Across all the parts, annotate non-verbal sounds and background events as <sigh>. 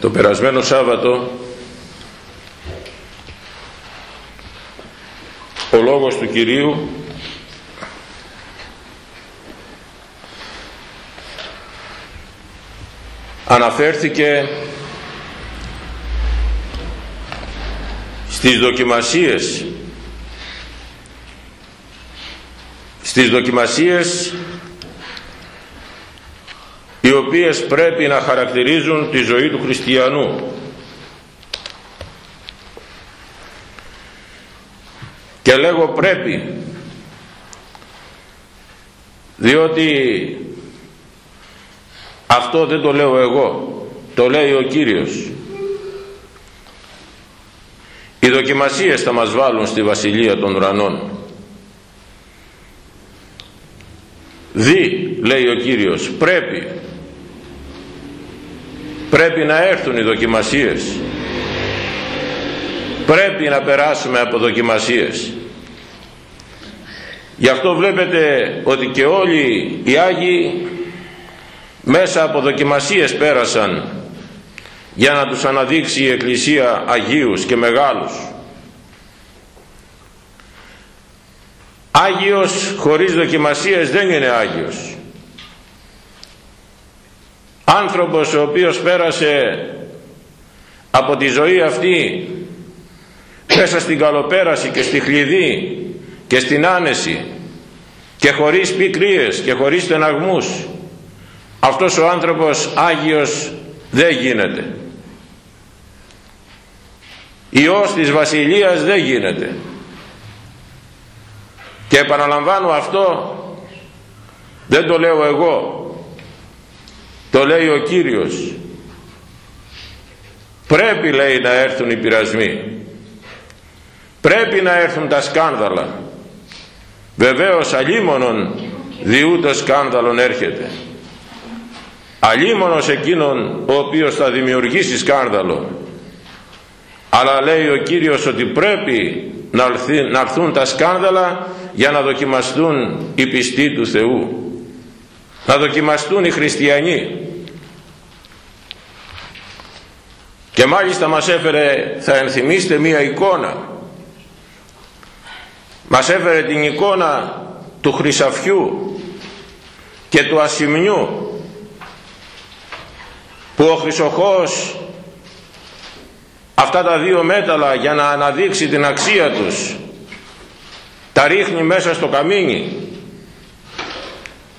το περασμένο Σάββατο ο λόγος του Κυρίου αναφέρθηκε στις δοκιμασίες στις δοκιμασίες οι οποίες πρέπει να χαρακτηρίζουν τη ζωή του χριστιανού. Και λέγω πρέπει διότι αυτό δεν το λέω εγώ το λέει ο Κύριος. Οι δοκιμασίες θα μας βάλουν στη βασιλεία των ουρανών. Δι λέει ο Κύριος πρέπει πρέπει να έρθουν οι δοκιμασίες. Πρέπει να περάσουμε από δοκιμασίες. Γι' αυτό βλέπετε ότι και όλοι οι Άγιοι μέσα από δοκιμασίες πέρασαν για να τους αναδείξει η Εκκλησία Αγίους και Μεγάλους. Άγιος χωρίς δοκιμασίες δεν είναι Άγιος άνθρωπος ο οποίος πέρασε από τη ζωή αυτή μέσα στην καλοπέραση και στη χλειδί και στην άνεση και χωρίς πικρίες και χωρίς στεναγμούς αυτός ο άνθρωπος Άγιος δεν γίνεται. Υιός της Βασιλείας δεν γίνεται. Και επαναλαμβάνω αυτό δεν το λέω εγώ το λέει ο Κύριος. Πρέπει λέει να έρθουν οι πειρασμοί. Πρέπει να έρθουν τα σκάνδαλα. Βεβαίως αλίμονον διού το σκάνδαλον έρχεται. Αλίμονος εκείνον ο οποίος θα δημιουργήσει σκάνδαλο. Αλλά λέει ο Κύριος ότι πρέπει να έρθουν τα σκάνδαλα για να δοκιμαστούν οι πιστοί του Θεού να δοκιμαστούν οι χριστιανοί. Και μάλιστα μας έφερε θα ενθυμίστε μία εικόνα. Μας έφερε την εικόνα του χρυσαφιού και του ασημνιού που ο χρυσοχός αυτά τα δύο μέταλλα για να αναδείξει την αξία τους τα ρίχνει μέσα στο καμίνι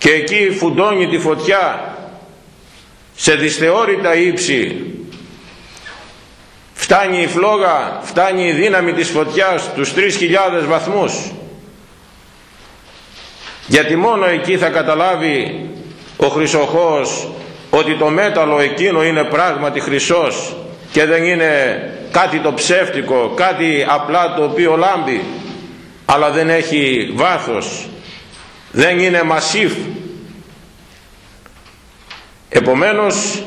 και εκεί φουντώνει τη φωτιά σε δυσθεώρητα ύψη. Φτάνει η φλόγα, φτάνει η δύναμη της φωτιάς τους 3.000 βαθμούς. Γιατί μόνο εκεί θα καταλάβει ο χρυσοχός ότι το μέταλλο εκείνο είναι πράγματι χρυσός και δεν είναι κάτι το ψεύτικο, κάτι απλά το οποίο λάμπει αλλά δεν έχει βάθος δεν είναι μασίφ επομένως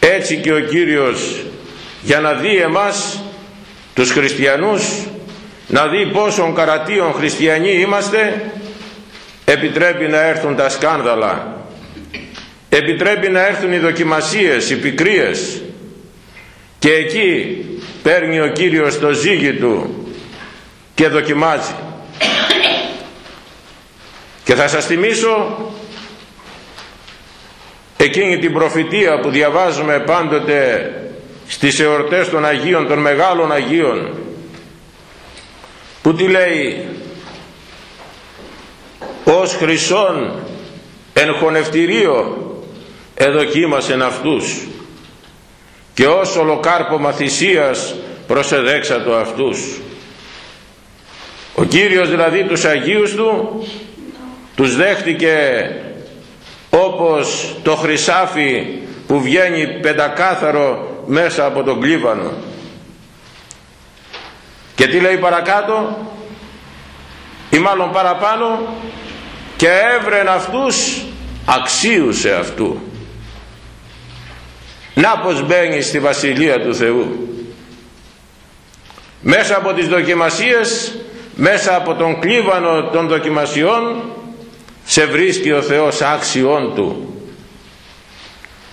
έτσι και ο Κύριος για να δει εμάς τους χριστιανούς να δει πόσων καρατίων χριστιανοί είμαστε επιτρέπει να έρθουν τα σκάνδαλα. Επιτρέπει να έρθουν οι δοκιμασίες, οι πικρίες. Και εκεί παίρνει ο Κύριος το ζύγι του και δοκιμάζει και θα σας θυμίσω εκείνη την προφητεία που διαβάζουμε πάντοτε στις εορτές των Αγίων, των Μεγάλων Αγίων που τι λέει ως χρυσόν εν χωνευτηρίο εδοκίμασεν αυτούς και ως ολοκάρπομα θυσίας προσεδέξατο αυτούς ο Κύριος δηλαδή τους Αγίους του τους δέχτηκε όπως το χρυσάφι που βγαίνει πεντακάθαρο μέσα από τον κλίβανο. Και τι λέει παρακάτω; Ή μάλλον παραπάνω και έβρεν αυτούς αξίους σε αυτού να πως μπαίνει στη Βασιλεία του Θεού. Μέσα από τις δοκιμασίες μέσα από τον κλίβανο των δοκιμασιών σε βρίσκει ο Θεός άξιόν του.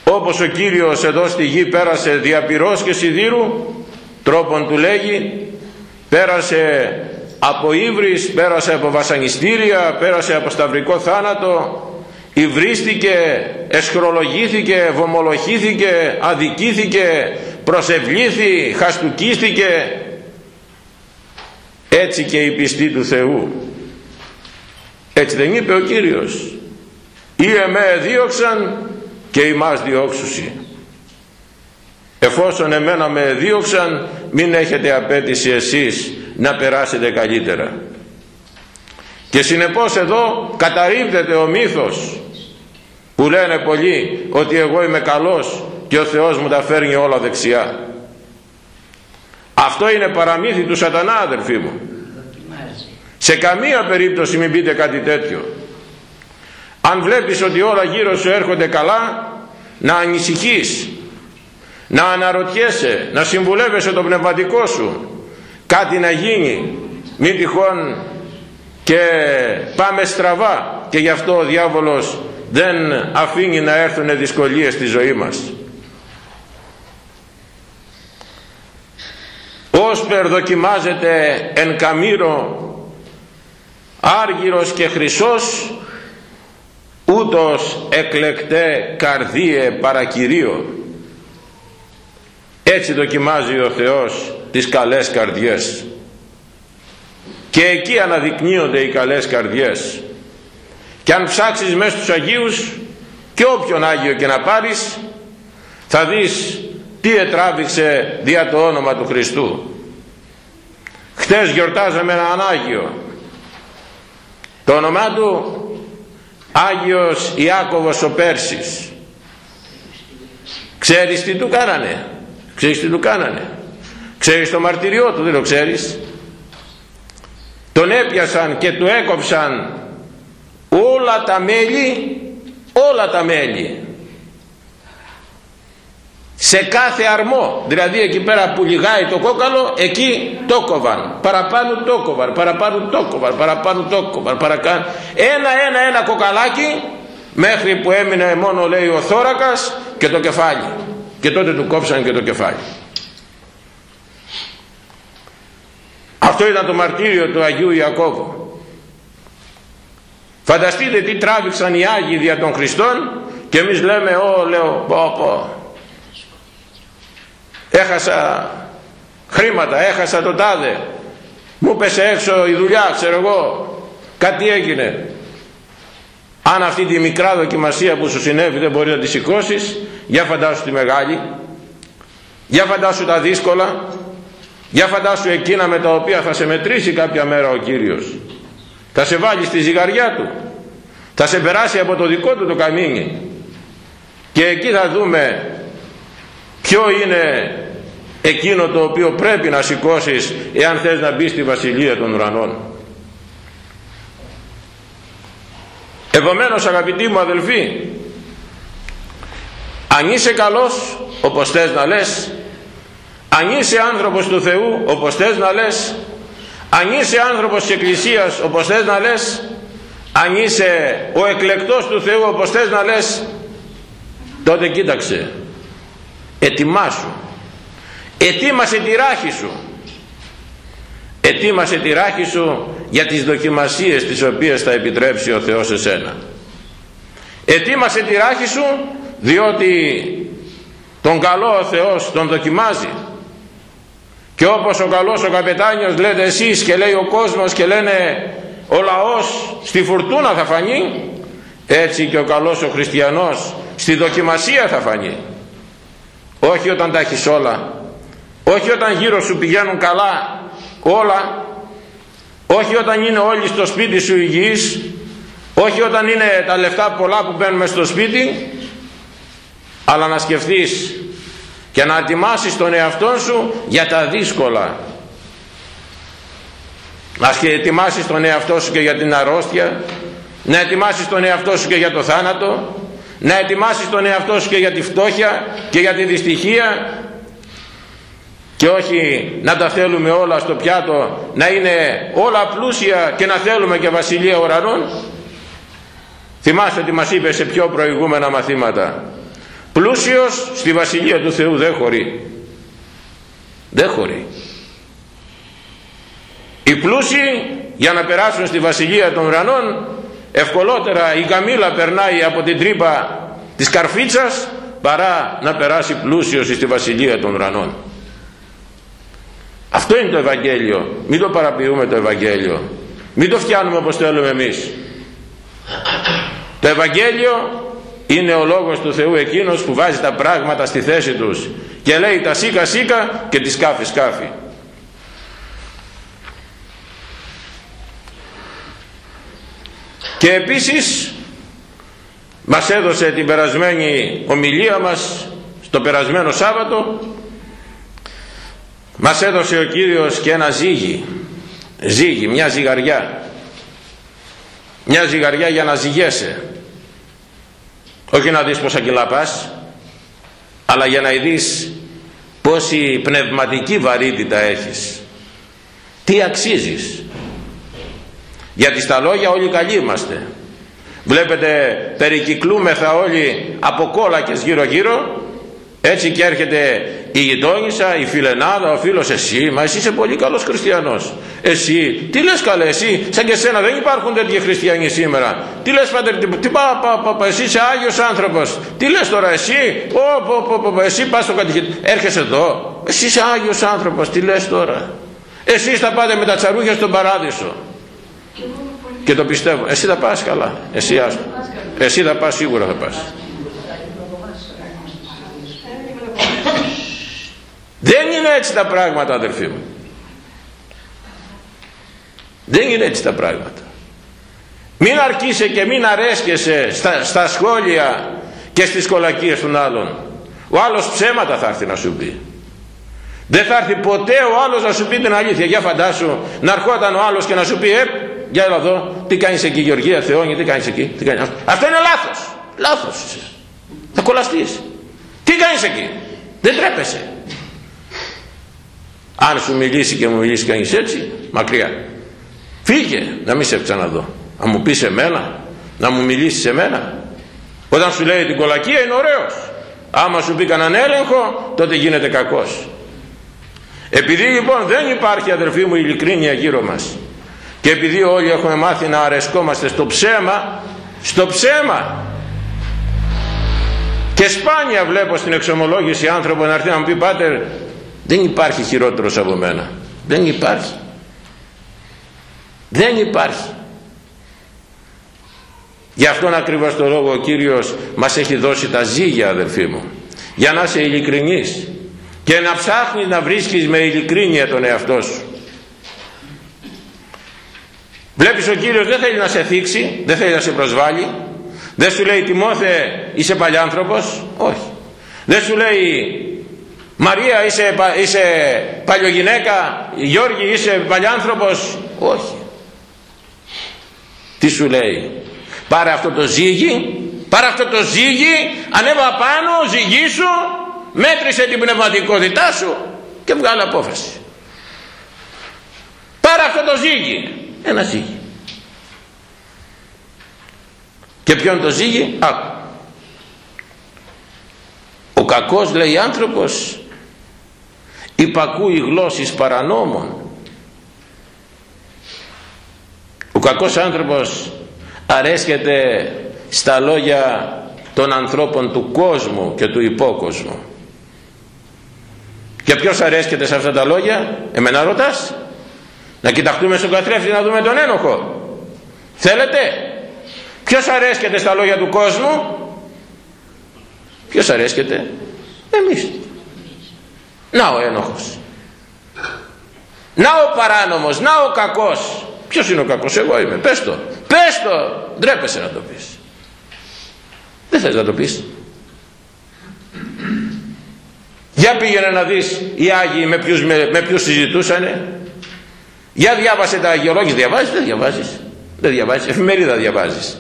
Όπως ο Κύριος εδώ στη γη πέρασε διαπυρός και σιδήρου τρόπον του λέγει πέρασε από ύβρις, πέρασε από βασανιστήρια, πέρασε από σταυρικό θάνατο υβρίστηκε, εσχρολογήθηκε, βομολογήθηκε, αδικήθηκε, προσευλήθη, χαστουκίστηκε. Έτσι και η πιστή του Θεού έτσι δεν είπε ο Κύριος. Ή εμέ δίωξαν και ημάς διώξουσι. Εφόσον εμένα με δίωξαν μην έχετε απέτηση εσείς να περάσετε καλύτερα. Και συνεπώς εδώ καταρρύπτεται ο μύθος που λένε πολλοί ότι εγώ είμαι καλός και ο Θεός μου τα φέρνει όλα δεξιά. Αυτό είναι παραμύθι του σατανά αδερφοί μου σε καμία περίπτωση μην πείτε κάτι τέτοιο. Αν βλέπεις ότι όλα γύρω σου έρχονται καλά να ανησυχείς να αναρωτιέσαι να συμβουλεύεσαι το πνευματικό σου. Κάτι να γίνει μην τυχόν και πάμε στραβά. Και γι' αυτό ο διάβολος δεν αφήνει να έρθουν δυσκολίες στη ζωή μας. Όσπερ δοκιμάζεται εν καμήρο άργυρος και χρυσός ούτως εκλεκτέ καρδίε παρακυρίο έτσι δοκιμάζει ο Θεός τις καλές καρδιές. Και εκεί αναδεικνύονται οι καλές καρδιές. Και αν ψάξεις μέσα στους Αγίους και όποιον Άγιο και να πάρεις θα δεις τι ετράβηξε δια το όνομα του Χριστού. Χτες γιορτάζαμε έναν Άγιο το όνομά του Άγιος Ιάκωβος ο Πέρσης. Ξέρεις τι του κάνανε; Ξέρεις τι του κάνανε; Ξέρεις το μαρτυριό του δεν το ξέρεις; Τον έπιασαν και του έκοψαν όλα τα μέλη όλα τα μέλη σε κάθε αρμό δηλαδή εκεί πέρα που λιγάει το κόκαλο εκεί το κόβαν παραπάνω το κόβαν παραπάνω το κόβαν παραπάνω το κόβαν παρακάνω ένα ένα ένα κοκαλάκι μέχρι που έμεινε μόνο λέει ο θώρακας και το κεφάλι. Και τότε του κόψαν και το κεφάλι. Αυτό ήταν το μαρτύριο του Αγίου Ιακώβου. Φανταστείτε τι τράβηξαν οι Άγιοι δια των Χριστών και εμείς λέμε ω λέω πω πω έχασα χρήματα, έχασα το τάδε, μου πέσε έξω η δουλειά, ξέρω εγώ, κάτι έγινε. Αν αυτή τη μικρά δοκιμασία που σου συνέβη δεν μπορεί να τη σηκώσεις, για φαντάσου τη μεγάλη, για φαντάσου τα δύσκολα, για φαντάσου εκείνα με τα οποία θα σε μετρήσει κάποια μέρα ο Κύριος. Θα σε βάλει στη ζυγαριά του, θα σε περάσει από το δικό του το καμίνι. Και εκεί θα δούμε ποιο είναι εκείνο το οποίο πρέπει να σηκώσεις εάν θες να μπεις στη βασιλεία των ουρανών; Επομένως αγαπητοί μου αδελφοί αν είσαι καλός όπως θες να λες αν είσαι άνθρωπος του Θεού όπως θες να λες αν είσαι άνθρωπος της Εκκλησίας όπως θες να λες αν είσαι ο εκλεκτός του Θεού όπως θες να λες τότε κοίταξε ετοιμάσου. Ετοίμασε τη ράχη σου. Ετοίμασε τη ράχη σου για τις δοκιμασίες τις οποίες θα επιτρέψει ο Θεός εσένα ετοίμασε τη ράχη σου διότι τον καλό ο Θεός τον δοκιμάζει. Και όπως ο καλός ο καπετάνιος λέτε εσείς και λέει ο κόσμος και λένε ο λαός στη φουρτούνα θα φανεί έτσι και ο καλός ο χριστιανός στη δοκιμασία θα φανεί όχι όταν τα έχεις όλα. Όχι όταν γύρω σου πηγαίνουν καλά όλα. Όχι όταν είναι όλοι στο σπίτι σου υγιείς. Όχι όταν είναι τα λεφτά πολλά που μπαίνουν στο σπίτι. Αλλά να σκεφτείς και να ετοιμάσεις τον εαυτό σου για τα δύσκολα. Να ετοιμάσεις τον εαυτό σου και για την αρρώστια. Να ετοιμάσεις τον εαυτό σου και για το θάνατο να ετοιμάσεις τον εαυτό σου και για τη φτώχεια και για τη δυστυχία και όχι να τα θέλουμε όλα στο πιάτο να είναι όλα πλούσια και να θέλουμε και βασιλεία ουρανών. Θυμάστε τι μας είπε σε πιο προηγούμενα μαθήματα. Πλούσιος στη Βασιλεία του Θεού δεν χωρεί δεν χωρεί. Οι πλούσιοι για να περάσουν στη Βασιλεία των Ουρανών ευκολότερα η καμήλα περνάει από την τρύπα της καρφίτσας παρά να περάσει πλούσιος στη Βασιλεία των Ουρανών. Αυτό είναι το Ευαγγέλιο. Μην το παραποιούμε το Ευαγγέλιο. Μην το φτιάνουμε όπως θέλουμε εμείς. Το Ευαγγέλιο είναι ο λόγος του Θεού εκείνος που βάζει τα πράγματα στη θέση τους και λέει τα σίκα σίκα και τη σκάφη σκάφη και επίσης μας έδωσε την περασμένη ομιλία μας στο περασμένο Σάββατο. Μας έδωσε ο Κύριος και ένα ζύγι. Ζύγι, μια ζυγαριά. Μια ζυγαριά για να ζυγέσαι. Όχι να δεις πόσα κιλά πας αλλά για να δεις πόση πνευματική βαρύτητα έχεις. Τι αξίζεις γιατί στα λόγια όλοι καλοί είμαστε βλέπετε περικυκλούμεθα όλοι από κόλακες γύρω γύρω έτσι και έρχεται η γειτόνισσα, η φιλενάδα, ο φίλος εσύ, μα εσύ είσαι πολύ καλός χριστιανός. Εσύ, τι λες καλέ εσύ, σαν και εσένα δεν υπάρχουν τέτοιοι χριστιανοί σήμερα. Τι λες πατέρ, τι, τι πα, πα, πα, πα, εσύ είσαι Άγιος άνθρωπος. Τι λες τώρα εσύ, ο, πο, πο, εσύ πας στο κατηχητή, έρχεσαι εδώ. Εσύ είσαι Άγιος άνθρωπος, τι λες τώρα. Εσείς θα πάτε με τα τσαρούχια στον παράδεισο. Και το πιστεύω. Εσύ θα πας καλά. Εσύ, εσύ θα πας σίγουρα θα πας. Δεν είναι έτσι τα πράγματα αδερφοί μου. Δεν είναι έτσι τα πράγματα. Μην αρκείσαι και μην αρέσκεσαι στα, στα σχόλια και στις κολακίες των άλλων. Ο άλλος ψέματα θα έρθει να σου πει. Δεν θα έρθει ποτέ ο άλλος να σου πει την αλήθεια. Για φαντάσου να ερχόταν ο άλλος και να σου πει ε, για έλα εδώ, τι κάνεις εκεί Γεωργία, Θεόνι, τι κάνεις εκεί. Τι κάνεις. Αυτό είναι λάθος. Λάθος είσαι. Θα κολλαστείς. Τι κάνεις εκεί. Δεν τρέπεσαι αν σου μιλήσει και μου μιλήσει κανείς έτσι μακριά φύγε να μην σε ξαναδώ να μου πεις σε μένα να μου μιλήσεις σε μένα όταν σου λέει την κολακία είναι ωραίος άμα σου πει κανέναν έλεγχο τότε γίνεται κακός επειδή λοιπόν δεν υπάρχει αδερφοί μου ειλικρίνεια γύρω μας και επειδή όλοι έχουμε μάθει να αρεσκόμαστε στο ψέμα στο ψέμα και σπάνια βλέπω στην εξομολόγηση άνθρωπο να έρθει να μου πει πάτερ δεν υπάρχει χειρότερος από μένα. Δεν υπάρχει. Δεν υπάρχει. Γι' αυτόν ακριβώς το λόγο ο Κύριος μας έχει δώσει τα ζύγια αδελφοί μου. Για να είσαι ειλικρινής και να ψάχνεις να βρίσκεις με ειλικρίνεια τον εαυτό σου. Βλέπεις ο Κύριος δεν θέλει να σε θίξει, δεν θέλει να σε προσβάλλει. Δεν σου λέει Τιμόθε είσαι παλιάνθρωπος. Όχι. Δεν σου λέει Μαρία είσαι, είσαι παλιογυναίκα, Γιώργη είσαι παλιάνθρωπος. Όχι. Τι σου λέει. Πάρε αυτό το ζύγι, πάρε αυτό το ζύγι, ανέβα πάνω, ζυγίσου, μέτρησε την πνευματικότητά σου και βγάλε απόφαση. Πάρε αυτό το ζύγι, ένα ζύγι. Και ποιο είναι το ζύγι, άκου. Ο κακός λέει άνθρωπος υπακούει γλώσσης παρανόμων ο κακός άνθρωπος αρέσκεται στα λόγια των ανθρώπων του κόσμου και του υπόκοσμου και ποιος αρέσκεται σε αυτά τα λόγια; Εμένα ρωτάς να κοιταχτούμε στον καθρέφτη να δούμε τον ένοχο. Θέλετε; Ποιος αρέσκεται στα λόγια του κόσμου; Ποιος αρέσκεται; Εμείς. Να ο ένοχος. Να ο παράνομος να ο κακός. Ποιος είναι ο κακός; Εγώ είμαι. Πες το. Πες το. Ντρέπεσαι να το πεις. Δεν θες να το πεις. Για πήγαινε να δεις οι Άγιοι με ποιους, με, με ποιους συζητούσανε για διάβασε τα αγιολόγια διαβάζεις δεν διαβάζεις. Δεν διαβάζεις. Εφημερίδα διαβάζεις.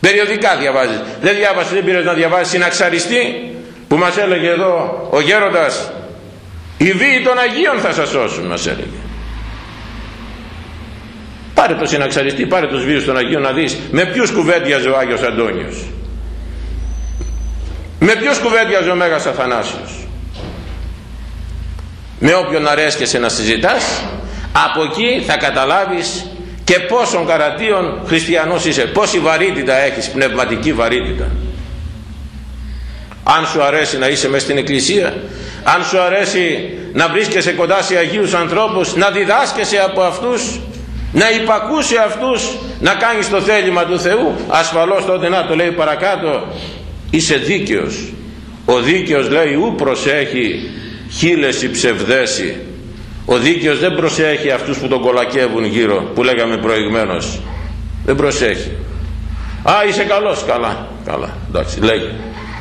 Περιοδικά διαβάζεις. Δεν διάβασες δεν πήρες να διαβάζεις συναξαριστή που μας έλεγε εδώ ο γέροντας οι βίοι των Αγίων θα σας σώσουν μας έλεγε. Πάρε το συναξαριστή, πάρε τους βίους των Αγίων να δεις με ποιους κουβέντιαζε ο Άγιος Αντώνιος. με ποιους κουβέντιαζε ο Μέγας Αθανάσιος. Με όποιον αρέσκεσαι να συζητάς από εκεί θα καταλάβεις και πόσων καρατίων χριστιανός είσαι πόση βαρύτητα έχεις πνευματική βαρύτητα. Αν σου αρέσει να είσαι μέσα στην εκκλησία αν σου αρέσει να βρίσκεσαι κοντά σε Αγίους ανθρώπους να διδάσκεσαι από αυτούς να υπακούσει αυτούς να κάνεις το θέλημα του Θεού ασφαλώς τότε να το λέει παρακάτω είσαι δίκαιος. Ο δίκαιος λέει ου προσέχει χίλες η ψευδέση ο δίκαιος δεν προσέχει αυτούς που τον κολακεύουν γύρω που λέγαμε προηγμένως. Δεν προσέχει. Α είσαι καλός. Καλά καλά. Εντάξει λέγει.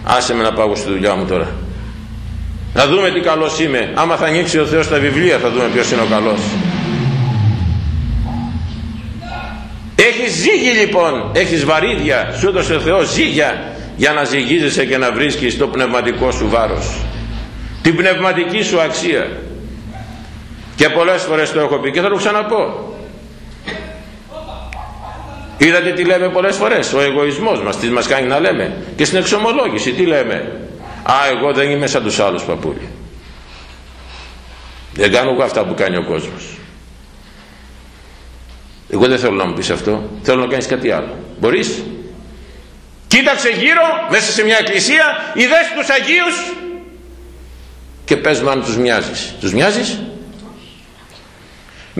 Άσε με να πάω στη δουλειά μου τώρα. Να δούμε τι καλός είμαι. Άμα θα ανοίξει ο Θεός τα βιβλία θα δούμε ποιος είναι ο καλός. Έχεις ζύγι λοιπόν. Έχεις βαρύδια. Σου έδωσε ο Θεός ζύγια για να ζυγίζεσαι και να βρίσκεις το πνευματικό σου βάρος. Την πνευματική σου αξία και πολλές φορές το έχω πει και θα το ξαναπώ. Είδατε τι λέμε πολλές φορές; Ο εγωισμός μας τι μας κάνει να λέμε; Και στην εξομολόγηση τι λέμε; Α εγώ δεν είμαι σαν τους άλλους παππούλοι δεν κάνω εγώ αυτά που κάνει ο κόσμος. Εγώ δεν θέλω να μου πεις αυτό. Θέλω να κάνεις κάτι άλλο. Μπορείς; Κοίταξε γύρω μέσα σε μια εκκλησία είδες τους Αγίους και πες μου αν τους μοιάζεις. Τους μοιάζεις;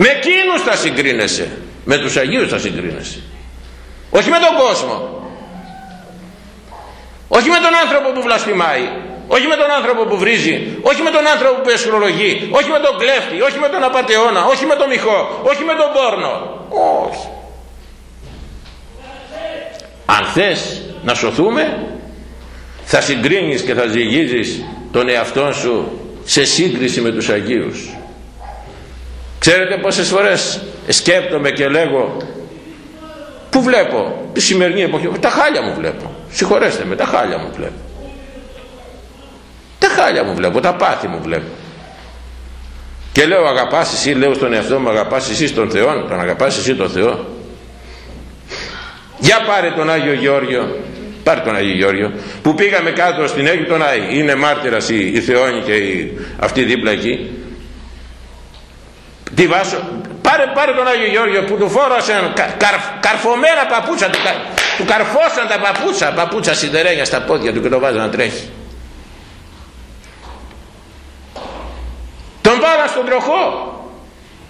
Με εκείνους θα συγκρίνεσαι. Με τους Αγίους θα συγκρίνεσαι. Όχι με τον κόσμο. Όχι με τον άνθρωπο που βλασφημάει. Όχι με τον άνθρωπο που βρίζει. Όχι με τον άνθρωπο που εσχρολογεί. Όχι με τον κλέφτη. Όχι με τον απατεώνα όχι με τον μυχό όχι με τον πόρνο. Όχι. Αν θες να σωθούμε θα συγκρίνεις και θα ζυγίζεις τον εαυτό σου σε σύγκριση με τους Αγίους ξέρετε πόσες φορές σκέπτομαι και λέγω που βλέπω; Τη σημερινή εποχή. Τα χάλια μου βλέπω. Συγχωρέστε με τα χάλια μου βλέπω. Τα χάλια μου βλέπω τα πάθη μου βλέπω και λέω αγαπάς εσύ λέω στον εαυτό μου αγαπάς εσύ τον Θεό τον αγαπάς εσύ τον Θεό για πάρε τον Άγιο Γεώργιο πάρε τον Άγιο Γεώργιο που πήγαμε κάτω στην Αίγυπτο να είναι μάρτυρας η, η Θεόνη και η, αυτή δίπλα εκεί τη βάσο πάρε, πάρε τον Άγιο Γεώργιο που του φόρασαν κα, καρφωμένα παπούτσα του, του καρφώσαν τα παπούτσα παπούτσα σιδερένια στα πόδια του και το βάζαν να τρέχει. Τον βάλαν στον τροχό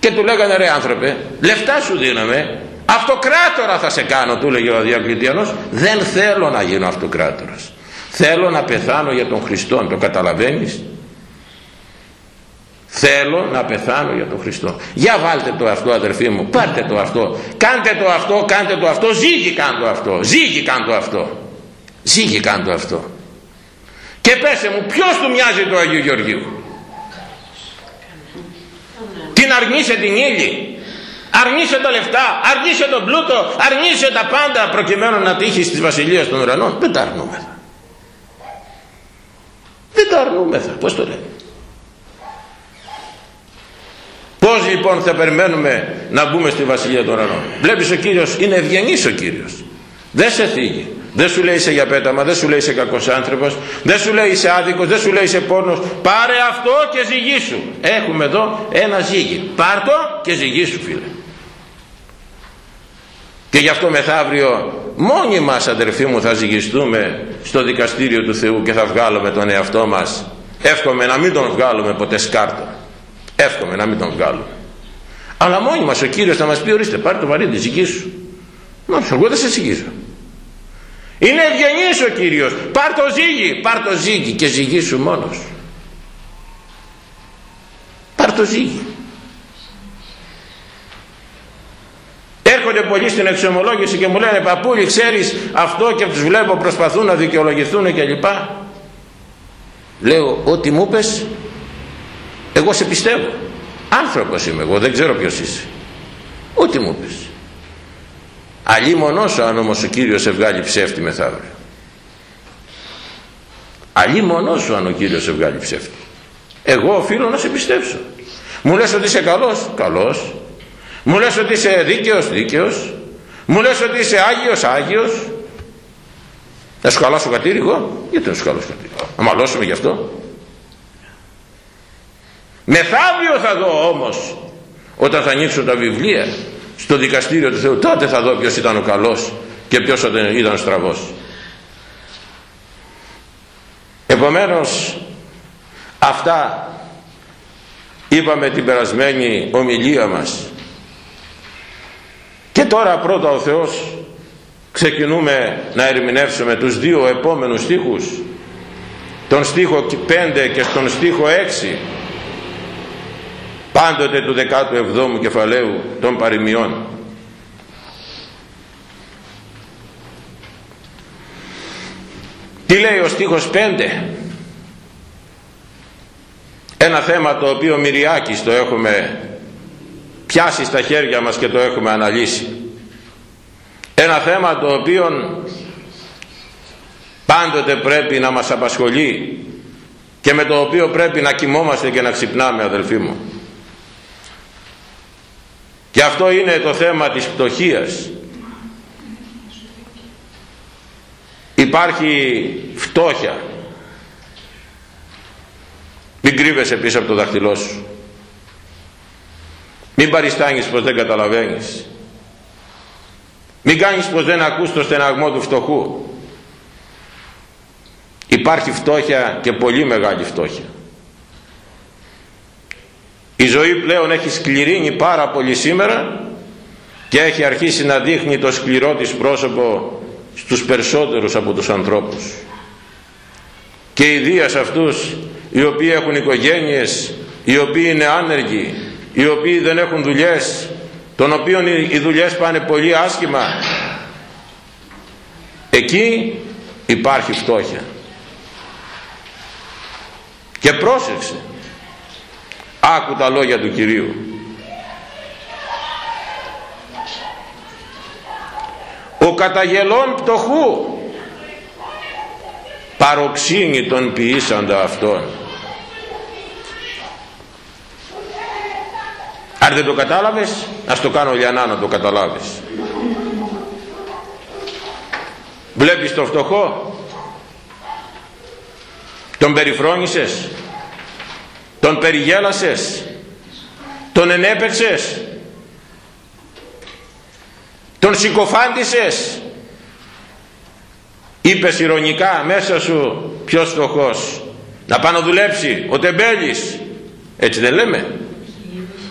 και του λέγανε ρε άνθρωπε λεφτά σου δίναμε αυτοκράτορα θα σε κάνω του έλεγε ο Διοκλητιανός. Δεν θέλω να γίνω αυτοκράτορας. Θέλω να πεθάνω για τον Χριστό το καταλαβαίνεις; Θέλω να πεθάνω για τον Χριστό για βάλτε το αυτό αδερφοί μου πάρτε το αυτό κάντε το αυτό κάντε το αυτό ζήγη κάντε το αυτό ζήγη κάντε το αυτό ζήγη κάντε το αυτό και πέσε μου ποιος του μοιάζει το Αγίου Γεωργίου; Την αρνήσε την ύλη αρνήσε τα λεφτά, αρνήσε τον πλούτο, αρνήσε τα πάντα προκειμένου να τύχεις της βασιλείας των ουρανών. Δεν τα αρνούμεθα. Δεν τα αρνούμεθα. Πώς το λέμε. Πώς λοιπόν θα περιμένουμε να μπούμε στη βασιλεία των ουρανών. Βλέπεις ο Κύριος είναι ευγενής ο Κύριος. Δεν σε θίγει. Δεν σου λέει είσαι για πέταμα, δεν σου λέει είσαι κακός άνθρωπος, δεν σου λέει είσαι άδικος, δεν σου λέει είσαι πόρνος. Πάρε αυτό και ζυγίσου. Έχουμε εδώ ένα ζύγι. Πάρ το και ζυγίσου φίλε και γι' αυτό μεθαύριο μόνοι μας αδερφοί μου θα ζυγιστούμε στο δικαστήριο του Θεού και θα βγάλουμε τον εαυτό μας εύχομαι να μην τον βγάλουμε ποτέ σκάρτο εύχομαι να μην τον βγάλουμε αλλά μόνοι μας ο Κύριος θα μας πει ορίστε πάρε το βαρύδι ζυγίσου να εγώ δεν σε ζυγίζω. Είναι ευγενής ο Κύριος. Πάρ το ζύγι πάρ το ζύγι και ζυγίσου μόνος. Πάρ το ζύγι. Έρχονται πολλοί στην εξομολόγηση και μου λένε παππούλη ξέρεις αυτό και τους βλέπω προσπαθούν να δικαιολογηθούν και λοιπά. Λέω ό,τι μου πες εγώ σε πιστεύω άνθρωπος είμαι εγώ δεν ξέρω ποιος είσαι ό,τι μου πες αλλή μονόσο αν όμως ο Κύριος σε βγάλει ψεύτη μεθαύριο αλλή μονόσο αν ο Κύριος σε βγάλει ψεύτη εγώ οφείλω να σε πιστέψω μου λες ότι είσαι καλός καλός μου λες ότι είσαι δίκαιος, δίκαιος. Μου λες ότι είσαι Άγιος, Άγιος. Να σου χαλάσω κατήρι εγώ, γιατί να σου χαλάσω κατήρι. Να μαλώσουμε γι' αυτό; Μεθαύριο θα δω όμως, όταν θα ανοίξω τα βιβλία, στο δικαστήριο του Θεού, τότε θα δω ποιος ήταν ο καλός και ποιος ήταν ο στραβός. Επομένως, αυτά είπαμε την περασμένη ομιλία μας και τώρα πρώτα ο Θεός ξεκινούμε να ερμηνεύσουμε τους δύο επόμενους στίχους τον στίχο 5 και τον στίχο 6 πάντοτε του 17ου κεφαλαίου των παροιμιών. Τι λέει ο στίχος 5 ένα θέμα το οποίο μυριάκης το έχουμε πιάσει στα χέρια μας και το έχουμε αναλύσει. Ένα θέμα το οποίο πάντοτε πρέπει να μας απασχολεί και με το οποίο πρέπει να κοιμόμαστε και να ξυπνάμε αδελφοί μου και αυτό είναι το θέμα της πτωχίας. Υπάρχει φτώχεια. Μην κρύβεσαι πίσω από το δαχτυλό σου. Μην παριστάνεις πως δεν καταλαβαίνεις. Μην κάνεις πως δεν ακούς το στεναγμό του φτωχού. Υπάρχει φτώχεια και πολύ μεγάλη φτώχεια η ζωή πλέον έχει σκληρύνει πάρα πολύ σήμερα και έχει αρχίσει να δείχνει το σκληρό της πρόσωπο στους περισσότερους από τους ανθρώπους. Και ιδίω αυτούς οι οποίοι έχουν οικογένειες οι οποίοι είναι άνεργοι οι οποίοι δεν έχουν δουλειές των οποίων οι δουλειές πάνε πολύ άσχημα εκεί υπάρχει φτώχεια. Και πρόσεξε άκου τα λόγια του Κυρίου. Ο καταγελών πτωχού παροξύνει τον ποιήσαντα αυτόν. Αν δεν το κατάλαβες ας το κάνω λιανά να το καταλάβεις. Βλέπεις τον φτωχό; Τον περιφρόνησες; Τον περιγέλασες. Τον ενέπεξες τον συκοφάντησες. Είπες ηρωνικά μέσα σου ποιος φτωχός να πάει να δουλέψει ο τεμπέλης. Έτσι δεν λέμε.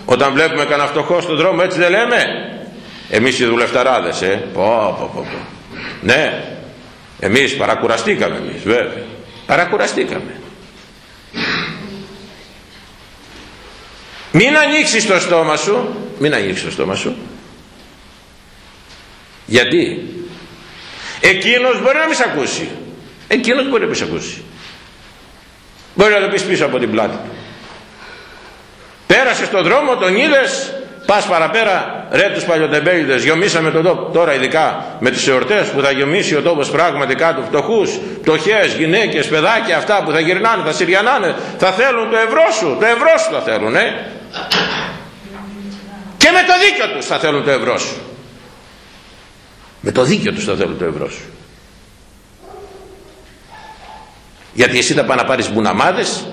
Όταν βλέπουμε κανένα φτωχό στον δρόμο έτσι δεν λέμε. Εμείς οι δουλευταράδες ε. Πω, πω, πω, πω. ναι. Εμείς παρακουραστήκαμε εμείς βέβαια. Παρακουραστήκαμε μην ανοίξεις το στόμα σου. Μην ανοίξεις το στόμα σου. Γιατί; Εκείνος μπορεί να μην σε ακούσει. Εκείνος μπορεί να μην σε ακούσει. Μπορεί να το πεις πίσω από την πλάτη του. Πέρασες στον δρόμο τον είδες πας παραπέρα ρε τους παλιοτεμπέλιδες γιομίσαμε τον τόπο. Τώρα ειδικά με τις εορτές που θα γιομίσει ο τόπος πραγματικά του φτωχούς φτωχές, γυναίκες, παιδάκια αυτά που θα γυρνάνε, θα συριανάνε θα θέλουν το ευρώ σου, το ευρώ σου θα θέλουν ε; Και με το δίκιο τους θα θέλουν το ευρώς. Σου με το δίκιο τους θα θέλουν το ευρώς. Σου γιατί εσύ θα πάει να πάρεις μπουναμάδες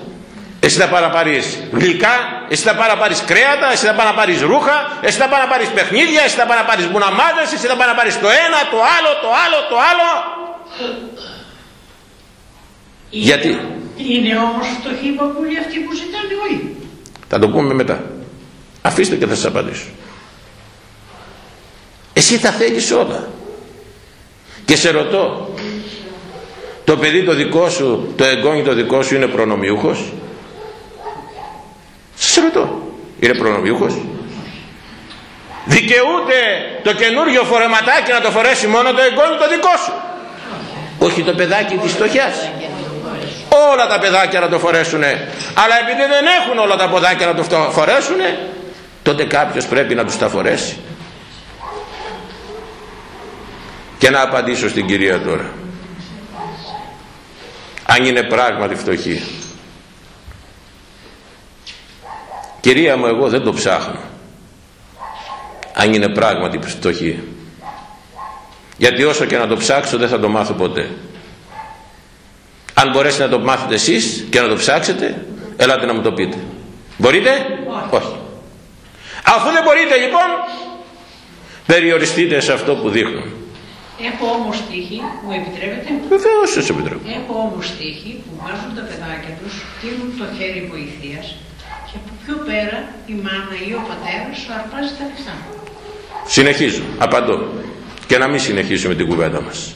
εσύ θα πάει να πάρεις γλυκά εσύ θα πάει να πάρεις κρέατα εσύ θα πάει να πάρεις ρούχα εσύ θα πάει να πάρεις παιχνίδια εσύ θα πάει να πάρεις μπουναμάδες εσύ θα πάει να πάρεις το ένα, το άλλο, το άλλο, το άλλο. Γιατί; είναι όμως φτωχοί παππούλοι αυτοί που ζητάνε όλοι θα το πούμε μετά αφήστε και θα σας απαντήσω. Εσύ θα θέλεις όλα. Και σε ρωτώ το παιδί το δικό σου το εγγόνι το δικό σου είναι προνομιούχος; Σε ρωτώ είναι προνομιούχος; Δικαιούται το καινούργιο φορεματάκι να το φορέσει μόνο το εγγόνι το δικό σου; Όχι το παιδάκι της στοχιάς όλα τα παιδάκια να το φορέσουνε. Αλλά επειδή δεν έχουν όλα τα ποδάκια να το φορέσουνε τότε κάποιος πρέπει να τους τα φορέσει. Και να απαντήσω στην κυρία τώρα. Αν είναι πράγματι φτωχή. Κυρία μου εγώ δεν το ψάχνω. Αν είναι πράγματι φτωχή. Γιατί όσο και να το ψάξω δεν θα το μάθω ποτέ. Αν μπορέσετε να το μάθετε εσείς και να το ψάξετε, ελάτε να μου το πείτε. Μπορείτε; Όχι. Αφού δεν μπορείτε λοιπόν, περιοριστείτε σε αυτό που δείχνουν. Έχω όμως τύχη, μου επιτρέπετε; Βεβαίως σας επιτρέπω. Έχω όμως τύχη που βάζουν τα παιδάκια τους, τίνουν το χέρι βοηθείας και από πιο πέρα η μάνα ή ο πατέρας σου αρπάζει τα λεφτά. Συνεχίζω, απαντώ. Και να μην συνεχίσουμε την κουβέντα μας.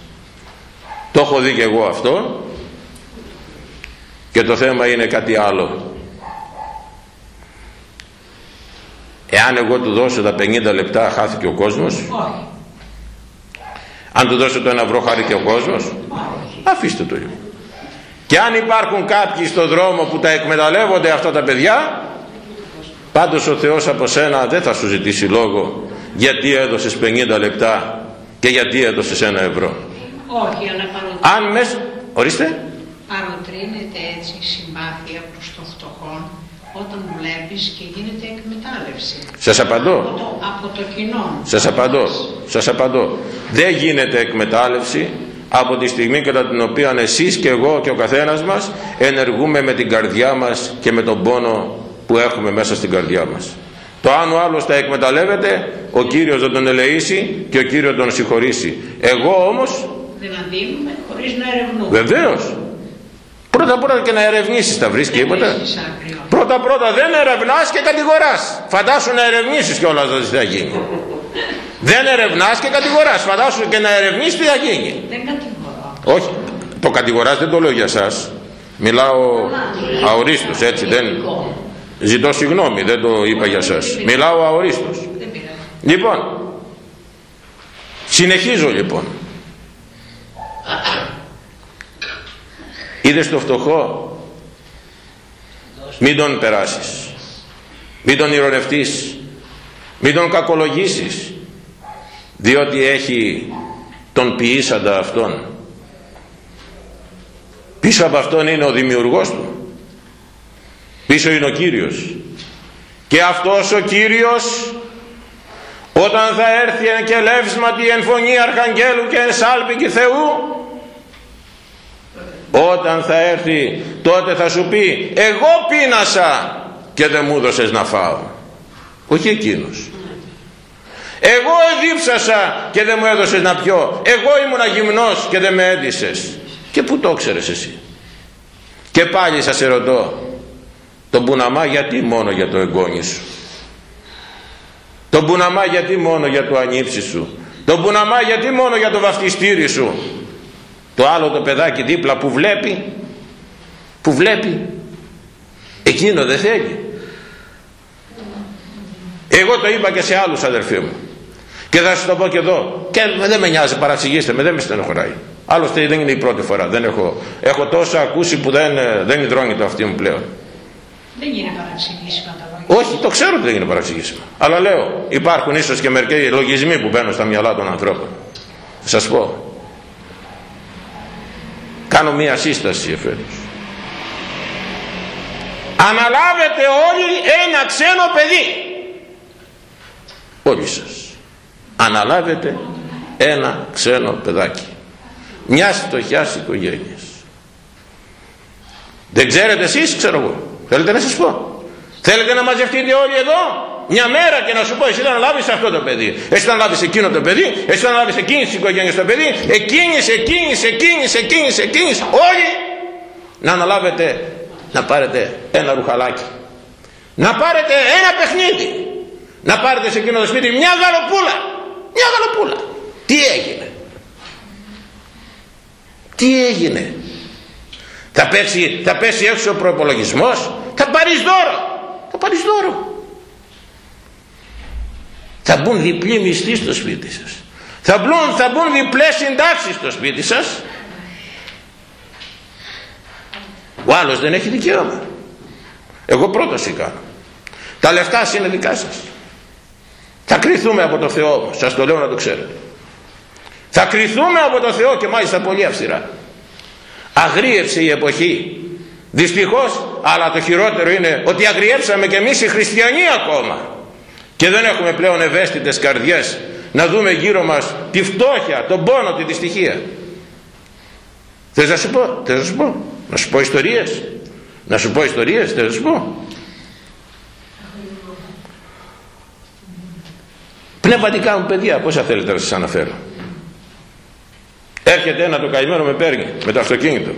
Το έχω δει και εγώ αυτό και το θέμα είναι κάτι άλλο. Εάν εγώ του δώσω τα 50 λεπτά χάθηκε ο κόσμος. Όχι. Αν του δώσω το ένα ευρώ χάθηκε ο κόσμος. Όχι. Αφήστε το λίγο. Και αν υπάρχουν κάποιοι στο δρόμο που τα εκμεταλλεύονται αυτά τα παιδιά, πάντως ο Θεός από σένα δεν θα σου ζητήσει λόγο γιατί έδωσες 50 λεπτά και γιατί έδωσες ένα ευρώ. Όχι, αλλά παροτρύνεται, Αν μες... Ορίστε. παροτρύνεται έτσι η συμπάθεια προς το φτωχόν όταν βλέπεις και γίνεται εκμετάλλευση. Σας Από απαντώ. το, από το κοινό. Σας απαντώ. Σας απαντώ. Δεν γίνεται εκμετάλλευση από τη στιγμή κατά την οποία εσείς και εγώ και ο καθένας μας ενεργούμε με την καρδιά μας και με τον πόνο που έχουμε μέσα στην καρδιά μας. Το αν ο άλλος τα εκμεταλλεύεται, ο Κύριος δεν τον ελεήσει και ο Κύριος τον συγχωρήσει. Εγώ όμως, Δεν αντίνουμε χωρίς να ερευνούμε. βεβαίως, πρώτα πρώτα και να ερευνήσεις τα βρίσκει Δεν τίποτα. βρίσκεις άκρη, όχι. Πρώτα πρώτα δεν ερευνάς και κατηγοράς. Φαντάσου να ερευνήσεις κιόλας τι θα γίνει. δεν ερευνάς και κατηγοράς. Φαντάσου και να ερευνήσεις τι θα γίνει. Δεν κατηγορώ. Όχι, το κατηγοράς δεν το λέω για σας. Μιλάω αορίστος έτσι δεν... Ζητώ συγγνώμη δεν το είπα για σας. Μιλάω αορίστος. Δεν πειράζει. Λοιπόν, συνεχίζω λοιπόν. Είδες το φτωχό, μην τον περάσεις, μην τον ηρωνευτείς, μην τον κακολογήσεις, διότι έχει τον ποιήσαντα αυτόν. Πίσω από αυτόν είναι ο δημιουργός του. Πίσω είναι ο Κύριος. Και αυτός ο Κύριος όταν θα έρθει εν και λεύσματι εν φωνή αρχαγγέλου και εν σάλπικη Θεού όταν θα έρθει τότε θα σου πει εγώ πείνασα και δεν μου έδωσες να φάω όχι εκείνος. Εγώ εδίψασα και δεν μου έδωσες να πιω. Εγώ ήμουνα γυμνός και δεν με έντυσες και πού το ξέρεις εσύ. Και πάλι σας ερωτώ τον πουναμά γιατί μόνο για το εγγόνι σου; Τον πουναμά γιατί μόνο για το ανήψι σου; Τον πουναμά γιατί μόνο για το βαφτιστήρι σου; Το άλλο το παιδάκι δίπλα που βλέπει που βλέπει εκείνο δεν θέλει εγώ το είπα και σε άλλους αδερφοί μου και θα σας το πω και εδώ και δεν με νοιάζει παραξηγήστε με δεν με στενοχωράει άλλωστε δεν είναι η πρώτη φορά δεν έχω, έχω τόσα ακούσει που δεν, δεν υδρώνει το αυτί μου πλέον Δεν είναι παραξηγήσιμα τα λόγια. όχι, το ξέρω ότι δεν είναι παραξηγήσιμο. Αλλά λέω, υπάρχουν ίσως και μερικοί λογισμοί που μπαίνουν στα μυαλά των ανθρώπων. Θα σας πω. Κάνω μία σύσταση εφέτος. Αναλάβετε όλοι ένα ξένο παιδί. Όλοι σας. Αναλάβετε ένα ξένο παιδάκι. Μια φτωχιάς οικογένειας. Δεν ξέρετε εσείς, ξέρω εγώ. Θέλετε να σας πω. Θέλετε να μαζευτείτε όλοι εδώ μια μέρα και να σου πω εσύ να αναλάβεις αυτό το παιδί. Εσύ να αναλάβεις εκείνο το παιδί. Εσύ να αναλάβεις εκείνης της οικογένειας το παιδί. Εκείνης, εκείνης, εκείνης, εκείνης, εκείνης. Όλοι να αναλάβετε να πάρετε ένα ρουχαλάκι. Να πάρετε ένα παιχνίδι. Να πάρετε σε εκείνο το σπίτι μια γαλοπούλα. Μια γαλοπούλα. Τι έγινε; Τι έγινε; Θα πέσει, θα πέσει έξω ο προπολογισμός, θα πάρεις δώρο. Θα πάρεις δώρο. Θα μπουν διπλοί μισθοί στο σπίτι σας. Θα μπουν, θα μπουν διπλές συντάξεις στο σπίτι σας. Ο άλλος δεν έχει δικαίωμα. Εγώ πρώτος κάνω. Τα λεφτά σας είναι δικά σας. Θα κριθούμε από το Θεό όμως. Σας το λέω να το ξέρετε. Θα κριθούμε από το Θεό και μάλιστα πολύ αυστηρά αγρίεψε η εποχή δυστυχώς αλλά το χειρότερο είναι ότι αγριέψαμε και εμείς οι χριστιανοί ακόμα και δεν έχουμε πλέον ευαίσθητες καρδιές. Να δούμε γύρω μας τη φτώχεια, τον πόνο, τη δυστυχία. Θες να σου πω θες να σου πω να σου πω ιστορίες. Να σου πω ιστορίες θες να σου πω. Πνευματικά μου παιδιά πόσα θέλετε να σας αναφέρω. Έρχεται ένα το καημένο με παίρνει με το αυτοκίνητο.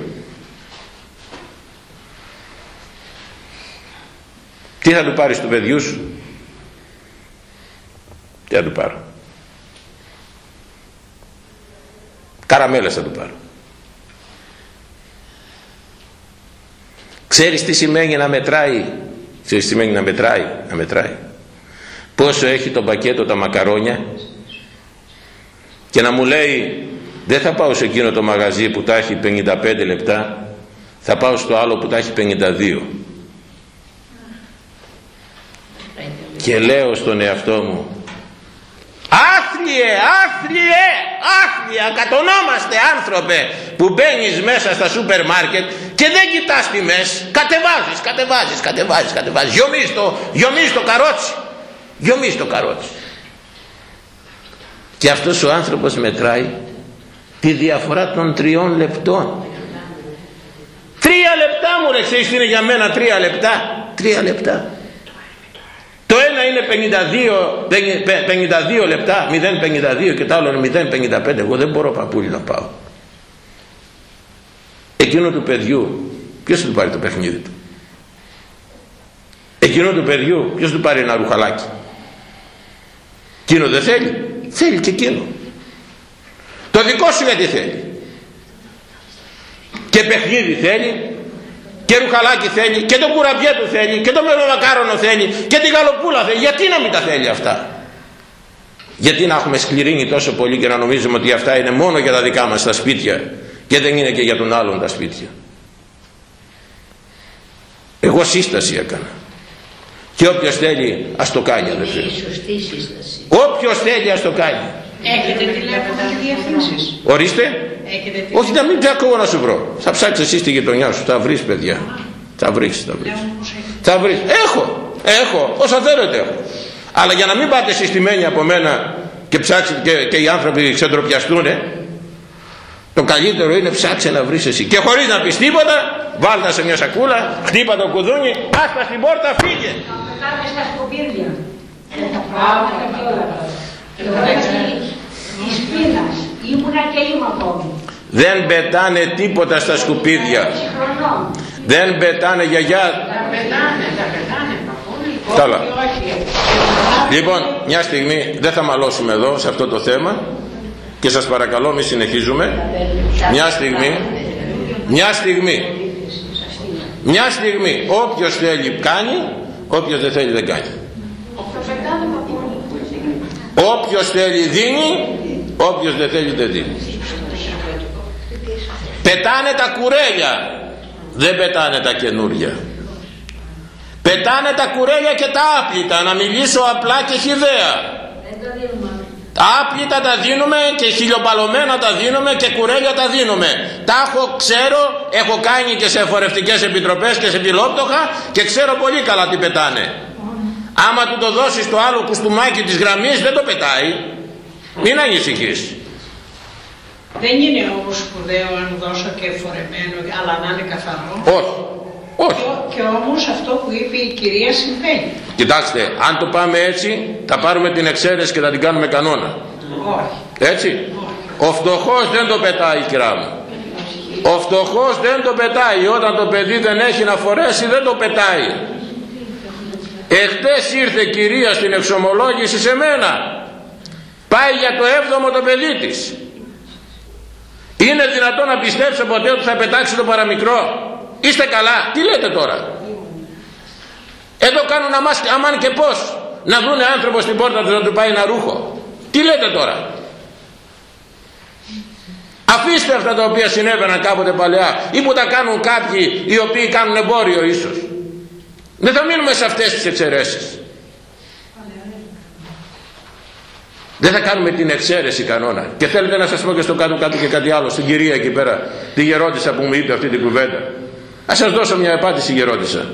Τι θα του πάρεις του παιδιού σου; Τι θα του πάρω. Καραμέλες θα του πάρω. Ξέρεις τι σημαίνει να μετράει; Ξέρεις τι σημαίνει να μετράει; Να μετράει. Πόσο έχει το πακέτο τα μακαρόνια; Και να μου λέει δεν θα πάω σε εκείνο το μαγαζί που τα έχει 55 λεπτά θα πάω στο άλλο που τα έχει 52 και λέω στον εαυτό μου άθλιε, άθλιε, άθλια κατονόμαστε άνθρωπε που μπαίνεις μέσα στα σούπερ μάρκετ και δεν κοιτάς τιμές κατεβάζεις, κατεβάζεις, κατεβάζεις, κατεβάζεις. Γιομίζεις το, γιομίζεις το καρότσι γιομίζεις το καρότσι. Και αυτός ο άνθρωπος μετράει τη διαφορά των τριών λεπτών. Τρία λεπτά μου ρε ξέρεις είναι για μένα τρία λεπτά. Τρία λεπτά το ένα είναι 52, 52 λεπτά 0,52 και το άλλο είναι 0,55 εγώ δεν μπορώ παππούλι να πάω. Εκείνο του παιδιού ποιος θα του πάρει το παιχνίδι του; Εκείνο του παιδιού ποιος του πάρει ένα ρουχαλάκι; Εκείνο δεν θέλει. Θέλει και εκείνο. Το δικό σου γιατί θέλει; Και παιχνίδι θέλει και ρουχαλάκι θέλει και το κουραμπιέ του θέλει και το μελομακάρονο θέλει και την γαλοπούλα θέλει. Γιατί να μην τα θέλει αυτά; Γιατί να έχουμε σκληρίνει τόσο πολύ και να νομίζουμε ότι αυτά είναι μόνο για τα δικά μας τα σπίτια και δεν είναι και για τον άλλον τα σπίτια; Εγώ σύσταση έκανα. Και όποιος θέλει ας το κάνει αδερφέ. Όποιος θέλει ας το κάνει. Έχετε τηλέφωνο. Και διευθύνσεις. ορίστε Έχετε όχι να μην ψάχνω εγώ να σου βρω. Θα ψάξεις εσύ στη γειτονιά σου. Θα βρεις παιδιά. Θα βρεις θα βρεις. Θα βρεις. Έχω έχω. Όσα θέλετε έχω. Αλλά για να μην πάτε συστημένοι από μένα και ψάξετε και, και οι άνθρωποι ξεντροπιαστούν το καλύτερο είναι ψάξε να βρεις εσύ. Και χωρίς να πεις τίποτα βάλτε σε μια σακούλα χτύπα το κουδούνι άσπα στην πόρτα φύγε. Πάμε στα σκουπίδια. Και τα πράγματα και όλα. Αυτά. Και τώρα της πείνας. Ήμουνα και είμαι ακόμη. Δεν πετάνε τίποτα στα σκουπίδια Έξι χρονών. δεν πετάνε γιαγιά Τα πετάνε, τα πετάνε παππούλι. Καλά. Όχι, όχι. Λοιπόν, μια στιγμή δεν θα μαλώσουμε εδώ σε αυτό το θέμα και σας παρακαλώ μη συνεχίζουμε. Μια στιγμή, μια στιγμή, μια στιγμή, όποιος θέλει κάνει, όποιος δεν θέλει δεν κάνει. Όποιος θέλει δίνει, όποιος δεν θέλει δεν δίνει. Πετάνε τα κουρέλια, δεν πετάνε τα καινούρια. Πετάνε τα κουρέλια και τα άπλυτα, να μιλήσω απλά και χιδέα. Δεν το δίνουμε. Τα άπλυτα τα δίνουμε και χιλιοπαλωμένα τα δίνουμε και κουρέλια τα δίνουμε. Τα έχω, ξέρω, έχω κάνει και σε εφορευτικές επιτροπές και σε πυλόπτωχα και ξέρω πολύ καλά τι πετάνε. Άμα του το δώσεις το άλλο κουστούμάκι της γραμμής δεν το πετάει. Μην ανησυχείς. Δεν είναι όμως σπουδαίο αν δώσω και φορεμένο, αλλά να είναι καθαρό. Όχι. Όχι. Και όμως αυτό που είπε η κυρία συμβαίνει. Κοιτάξτε, αν το πάμε έτσι θα πάρουμε την εξαίρεση και θα την κάνουμε κανόνα. Όχι. Έτσι. Ο φτωχός δεν το πετάει κυρά μου. Ο φτωχός δεν το πετάει. Όταν το παιδί δεν έχει να φορέσει δεν το πετάει. Εχθές ήρθε κυρία στην εξομολόγηση σε μένα. Πάει για το έβδομο το παιδί της. Είναι δυνατόν να πιστέψω ποτέ ότι θα πετάξει το παραμικρό; Είστε καλά. Τι λέτε τώρα; Εδώ κάνουν αμάς, αμάν και πώς; Να δούνε άνθρωπο στην πόρτα τους να του πάει ένα ρούχο. Τι λέτε τώρα; Αφήστε αυτά τα οποία συνέβαιναν κάποτε παλαιά ή που τα κάνουν κάποιοι οι οποίοι κάνουν εμπόριο ίσως. Δεν θα μείνουμε σε αυτές τις εξαιρέσεις. Δεν θα κάνουμε την εξαίρεση κανόνα. Και θέλετε να σας πω και στο κάτω κάτω και κάτι άλλο, στην κυρία εκεί πέρα, τη γερόντισα που μου είπε αυτή την κουβέντα. Ας σας δώσω μια απάντηση γερόντισα.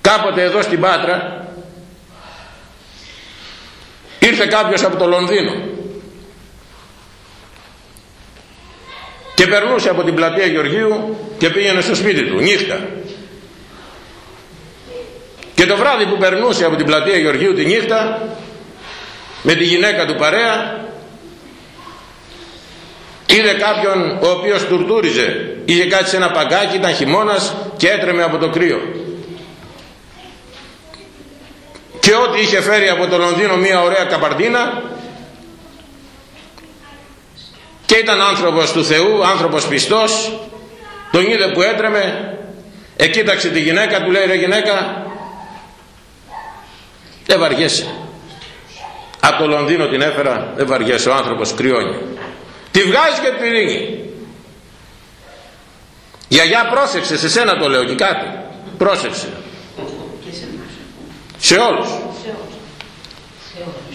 Κάποτε εδώ στην Πάτρα ήρθε κάποιος από το Λονδίνο και περνούσε από την πλατεία Γεωργίου και πήγαινε στο σπίτι του νύχτα και το βράδυ που περνούσε από την πλατεία Γεωργίου τη νύχτα με τη γυναίκα του παρέα είδε κάποιον ο οποίος τουρτούριζε. Είχε κάτσει σε ένα παγκάκι ήταν χειμώνας και έτρεμε από το κρύο. Και ό,τι είχε φέρει από το Λονδίνο μια ωραία καπαρδίνα και ήταν άνθρωπος του Θεού άνθρωπος πιστός. Τον είδε που έτρεμε. Εκοίταξε τη γυναίκα του λέει ρε γυναίκα δεν βαριέσαι από το Λονδίνο την έφερα δεν βαριέσαι ο άνθρωπος κρυώνει. Τη βγάζει και τη ρίχνει. Γιαγιά πρόσεξε σε σένα το λέω και κάτι. Πρόσεξε. Σε όλους.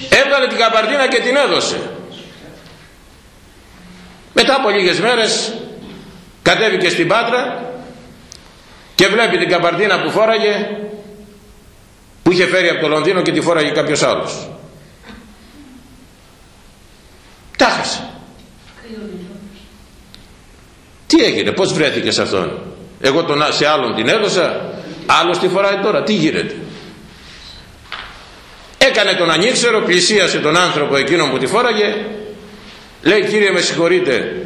Έβγαλε την καπαρτίνα και την έδωσε. Μετά από λίγες μέρες κατέβηκε στην Πάτρα και βλέπει την καπαρτίνα που φόραγε που είχε φέρει από το Λονδίνο και τη φόραγε κάποιος άλλος τα χάσε τι έγινε πως βρέθηκες σε αυτόν; Εγώ τον, σε άλλον την έδωσα άλλος τη φοράει τώρα. Τι γίνεται; Έκανε τον ανήξερο πλησίασε τον άνθρωπο εκείνον που τη φόραγε. Λέει κύριε με συγχωρείτε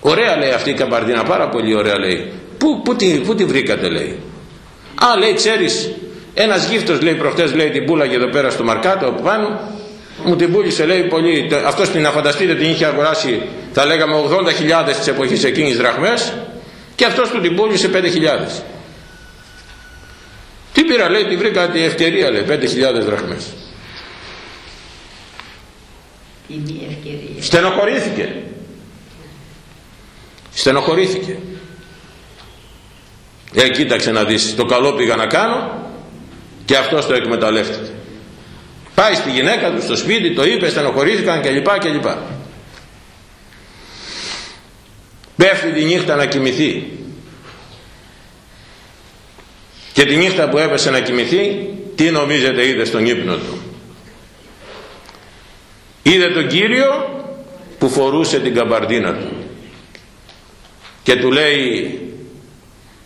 ωραία λέει αυτή η καμπαρδίνα πάρα πολύ ωραία λέει. Πού, πού, τη, πού τη βρήκατε λέει. Α λέει ξέρεις ένας γύφτος λέει προχτές λέει την πουλάγε εδώ πέρα στο μαρκάτο από πάνω μου την πούλησε λέει πολύ αυτός την να φανταστείτε την είχε αγοράσει θα λέγαμε 80.000 της εποχής εκείνης δραχμές και αυτός του την πούλησε 5.000 τι πήρα λέει τη βρήκα τη ευκαιρία λέει 5.000 δραχμές. Στενοχωρήθηκε. Στενοχωρήθηκε. Ε κοίταξε να δεις το καλό πήγα να κάνω και αυτός το εκμεταλλεύτηκε πάει στη γυναίκα του στο σπίτι το είπε στενοχωρήθηκαν κλπ κλπ. Πέφτει τη νύχτα να κοιμηθεί. Και τη νύχτα που έπεσε να κοιμηθεί τι νομίζετε είδε στον ύπνο του. Είδε τον Κύριο που φορούσε την καμπαρδίνα του. Και του λέει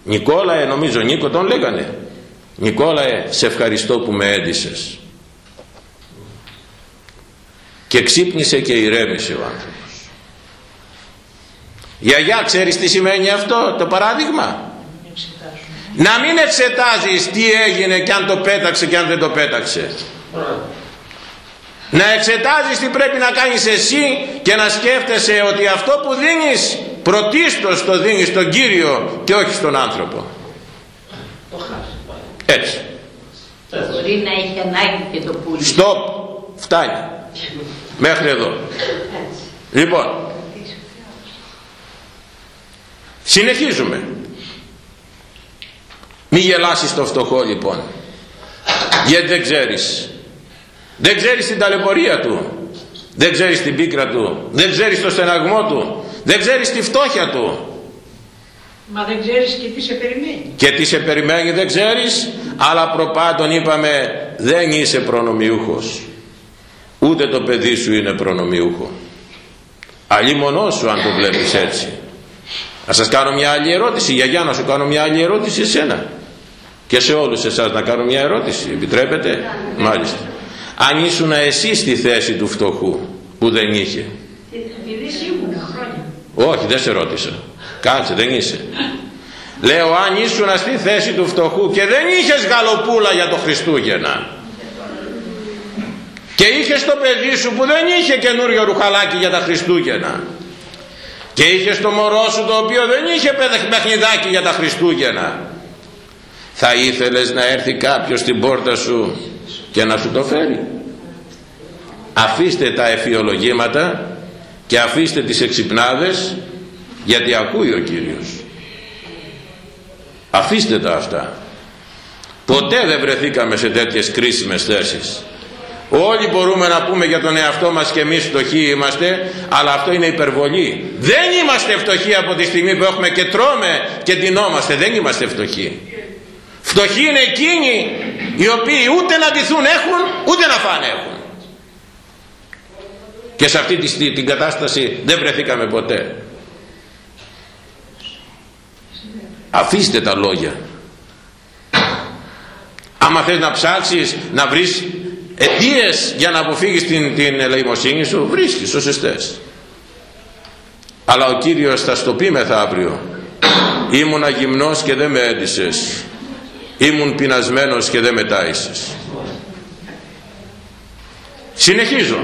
Νικόλαε νομίζω Νίκο τον λέγανε. Νικόλαε σε ευχαριστώ που με έντυσες και ξύπνησε και ηρέμησε ο άνθρωπος. Γιαγιά ξέρεις τι σημαίνει αυτό το παράδειγμα; Να μην εξετάζεις τι έγινε και αν το πέταξε και αν δεν το πέταξε. Να εξετάζεις τι πρέπει να κάνεις εσύ και να σκέφτεσαι ότι αυτό που δίνεις πρωτίστως το δίνεις στον Κύριο και όχι στον άνθρωπο. Έτσι. Μπορεί να έχει ανάγκη και το πουλί. Στοπ. Φτάνει μέχρι εδώ. Λοιπόν. Συνεχίζουμε. Μη γελάσεις το φτωχό λοιπόν. Γιατί δεν ξέρεις. Δεν ξέρεις την ταλαιπωρία του. Δεν ξέρεις την πίκρα του. Δεν ξέρεις το στεναγμό του. Δεν ξέρεις τη φτώχεια του. Μα δεν ξέρεις και τι σε περιμένει. Και τι σε περιμένει δεν ξέρεις, αλλά προπάντων είπαμε δεν είσαι προνομιούχος. Ούτε το παιδί σου είναι προνομιούχο. Αλλή μονό σου αν το βλέπεις έτσι. Να σας κάνω μια άλλη ερώτηση, γιαγιά να σου κάνω μια άλλη ερώτηση εσένα. Και σε όλους εσάς να κάνω μια ερώτηση, επιτρέπετε; Μάλιστα. Αν ήσουν εσύ στη θέση του φτωχού που δεν είχε. Όχι δεν σε ρώτησα. Κάτσε δεν είσαι. Λέω αν ήσουν στη θέση του φτωχού και δεν είχες γαλοπούλα για το Χριστούγεννα και είχες το παιδί σου που δεν είχε καινούριο ρουχαλάκι για τα Χριστούγεννα. Και είχες το μωρό σου το οποίο δεν είχε παιχνιδάκι για τα Χριστούγεννα. Θα ήθελες να έρθει κάποιος στην πόρτα σου και να σου το φέρει. Αφήστε τα εφιολογήματα και αφήστε τις εξυπνάδες γιατί ακούει ο Κύριος. Αφήστε τα αυτά. Ποτέ δεν βρεθήκαμε σε τέτοιες κρίσιμες θέσεις όλοι μπορούμε να πούμε για τον εαυτό μας και εμείς φτωχοί είμαστε αλλά αυτό είναι υπερβολή. Δεν είμαστε φτωχοί από τη στιγμή που έχουμε και τρώμε και ντυνόμαστε. Δεν είμαστε φτωχοί. Φτωχοί είναι εκείνοι οι οποίοι ούτε να ντυθούν έχουν ούτε να φάνε έχουν. Και σε αυτή την κατάσταση δεν βρεθήκαμε ποτέ. Αφήστε τα λόγια. Άμα θες να ψάξεις να βρεις αιτίες για να αποφύγεις την, την ελεημοσύνη σου βρίσκεις σωστές αλλά ο Κύριος θα στο πει μεθαύριο ήμουν αγυμνός και δεν με έντυσες. Ήμουν πεινασμένος και δεν με τάισες συνεχίζω.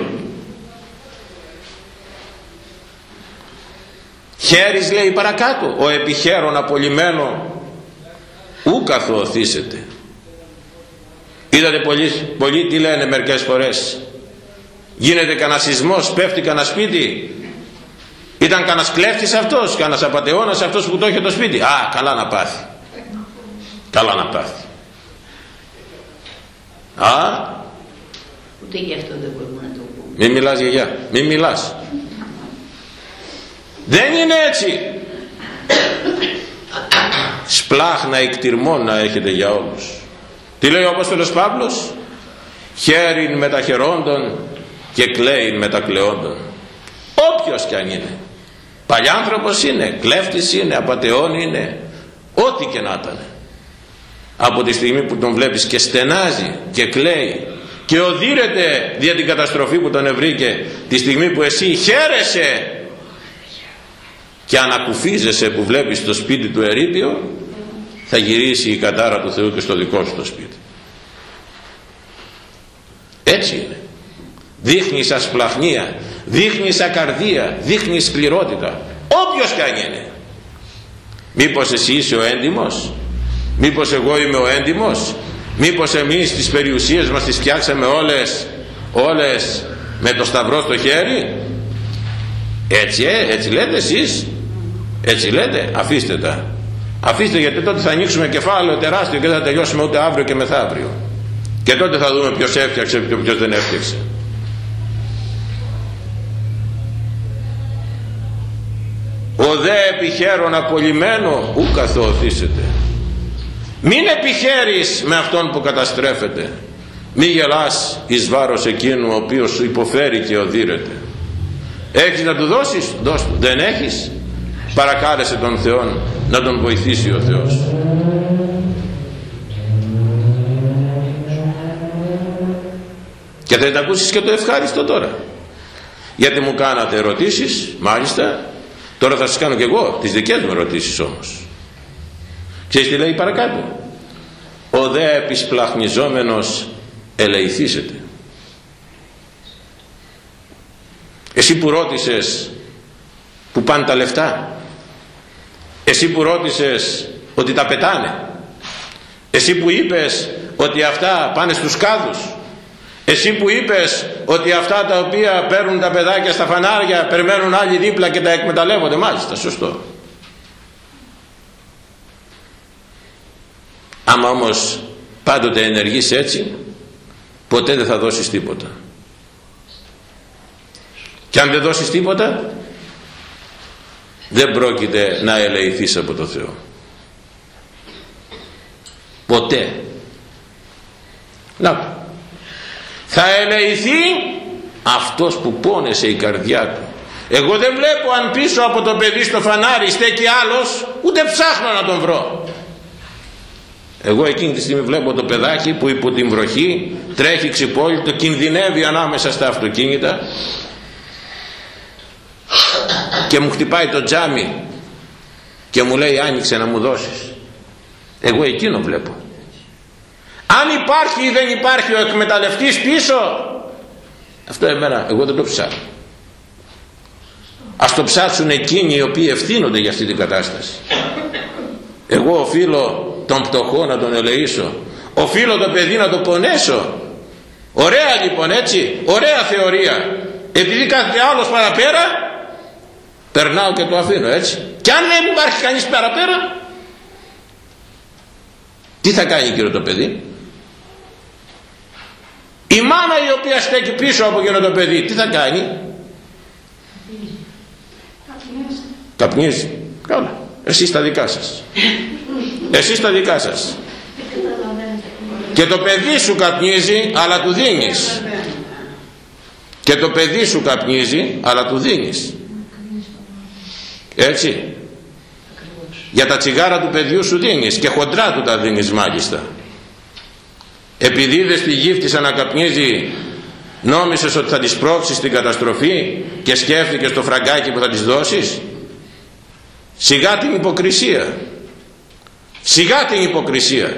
Χέρις λέει παρακάτω ο επιχαίρον απολυμένο ου καθοθήσετε είδατε πολλοί, πολλοί τι λένε μερικές φορές. Γίνεται κανένα σεισμός πέφτει κανένα σπίτι. Ήταν κανένας κλέφτης αυτός κανένας απατεώνας αυτός που το είχε το σπίτι. Α καλά να πάθει. Καλά να πάθει. Α; Ούτε γι' αυτό δεν μπορούμε να το πούμε. μην μιλάς γιαγιά. Μην μιλάς. Δεν είναι έτσι. <coughs> Σπλάχνα εκτιρμών να έχετε για όλους τι λέει ο Απόστολος Παύλος; Χέριν μεταχερόντων και κλαίιν μετακλεόντων όποιος κι αν είναι. Παλιάνθρωπος είναι κλέφτης είναι απατεών είναι ό,τι και να ήταν. Από τη στιγμή που τον βλέπεις και στενάζει και κλαίει και οδύρεται δια την καταστροφή που τον ευρήκε τη στιγμή που εσύ χαίρεσαι και ανακουφίζεσαι που βλέπεις το σπίτι του ερήπιο θα γυρίσει η κατάρα του Θεού και στο δικό σου το σπίτι. Έτσι είναι. Δείχνεις ασπλαχνία δείχνεις ακαρδία δείχνεις σκληρότητα. Όποιος κι αν είναι. Μήπως εσύ είσαι ο έντιμος; Μήπως εγώ είμαι ο έντιμος; Μήπως εμείς τις περιουσίες μας τις φτιάξαμε όλες όλες με το σταυρό στο χέρι; Έτσι ε, έτσι λέτε εσείς. Έτσι λέτε. Αφήστε τα αφήστε γιατί τότε θα ανοίξουμε κεφάλαιο τεράστιο και δεν θα τελειώσουμε ούτε αύριο και μεθαύριο. Και τότε θα δούμε ποιος έφτιαξε και ποιος δεν έφτιαξε. Ο δε επιχαίρον απολυμένο ου καθοθήσετε. Μην επιχαίρεις με αυτόν που καταστρέφεται. Μη γελάς εις βάρος εκείνου ο οποίος σου υποφέρει και οδύρεται. Έχεις να του δώσεις; Δώσ' του. Δεν έχεις; Παρακάλεσε τον Θεό να τον βοηθήσει ο Θεός. Και θα τα ακούσεις και το ευχάριστο τώρα. Γιατί μου κάνατε ερωτήσεις μάλιστα. Τώρα θα σας κάνω και εγώ τις δικές μου ερωτήσεις όμως. Ξέρεις τι λέει παρακάτω; Ο δε επισπλαχνιζόμενος ελεηθήσεται εσύ που ρώτησες που πάνε τα λεφτά εσύ που ρώτησες ότι τα πετάνε. Εσύ που είπες ότι αυτά πάνε στους κάδους. Εσύ που είπες ότι αυτά τα οποία παίρνουν τα παιδάκια στα φανάρια περιμένουν άλλοι δίπλα και τα εκμεταλλεύονται. Μάλιστα σωστό. Άμα όμως πάντοτε ενεργείς έτσι ποτέ δεν θα δώσεις τίποτα. Και αν δεν δώσεις τίποτα δεν πρόκειται να ελεηθείς από το Θεό. Ποτέ. Να. Θα ελεηθεί αυτός που πόνεσε η καρδιά του. Εγώ δεν βλέπω αν πίσω από το παιδί στο φανάρι στέκει άλλος ούτε ψάχνω να τον βρω. Εγώ εκείνη τη στιγμή βλέπω το παιδάκι που υπό την βροχή τρέχει ξυπόλυτο κινδυνεύει ανάμεσα στα αυτοκίνητα και μου χτυπάει το τζάμι και μου λέει άνοιξε να μου δώσεις εγώ εκείνο βλέπω. Αν υπάρχει ή δεν υπάρχει ο εκμεταλλευτής πίσω αυτό εμένα εγώ δεν το ψάχνω. Ας το ψάξουν εκείνοι οι οποίοι ευθύνονται για αυτή την κατάσταση. Εγώ οφείλω τον πτωχό να τον ελεήσω. Οφείλω το παιδί να το πονέσω. Ωραία λοιπόν έτσι. Ωραία θεωρία. Επειδή κάθε άλλος παραπέρα περνάω και το αφήνω έτσι. Και αν δεν υπάρχει κανείς παραπέρα τι θα κάνει κύριο το παιδί; Η μάνα η οποία στέκει πίσω από εκείνο το παιδί τι θα κάνει; Καπνίζει καλά. Εσείς τα δικά σας. Εσείς τα δικά σας. Και το παιδί σου καπνίζει αλλά του δίνεις. Και το παιδί σου καπνίζει αλλά του δίνεις έτσι. Για τα τσιγάρα του παιδιού σου δίνεις και χοντρά του τα δίνεις μάλιστα. Επειδή είδες τη γύφτισσα να καπνίζει νόμισες ότι θα της πρόξεις την καταστροφή και σκέφτηκες το φραγκάκι που θα της δώσεις. Σιγά την υποκρισία. Σιγά την υποκρισία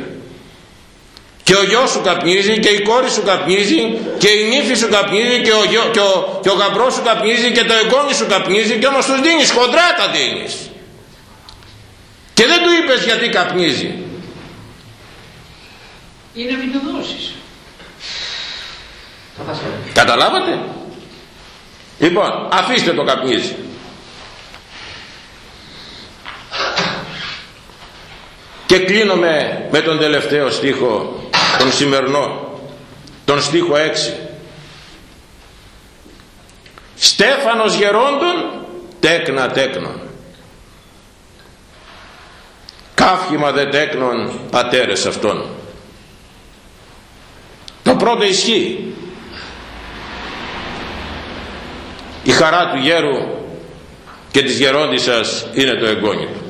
και ο γιος σου καπνίζει και η κόρη σου καπνίζει και η νύφη σου καπνίζει και ο, γιο, και ο, και ο γαμπρός σου καπνίζει και το εγγόνι σου καπνίζει και όμως τους δίνεις χοντρά τα δίνεις και δεν του είπες γιατί καπνίζει ή να μην το δώσεις. Καταλάβατε; Λοιπόν, αφήστε το καπνίζει. Και κλείνω με τον τελευταίο στίχο, τον σημερινό, τον στίχο 6. Στέφανος γερόντων, τέκνα τέκνον. Κάφημα δε τέκνον πατέρες αυτών. Το πρώτο ισχύει. Η χαρά του γέρου και της γερόντισσας είναι το εγγόνι του.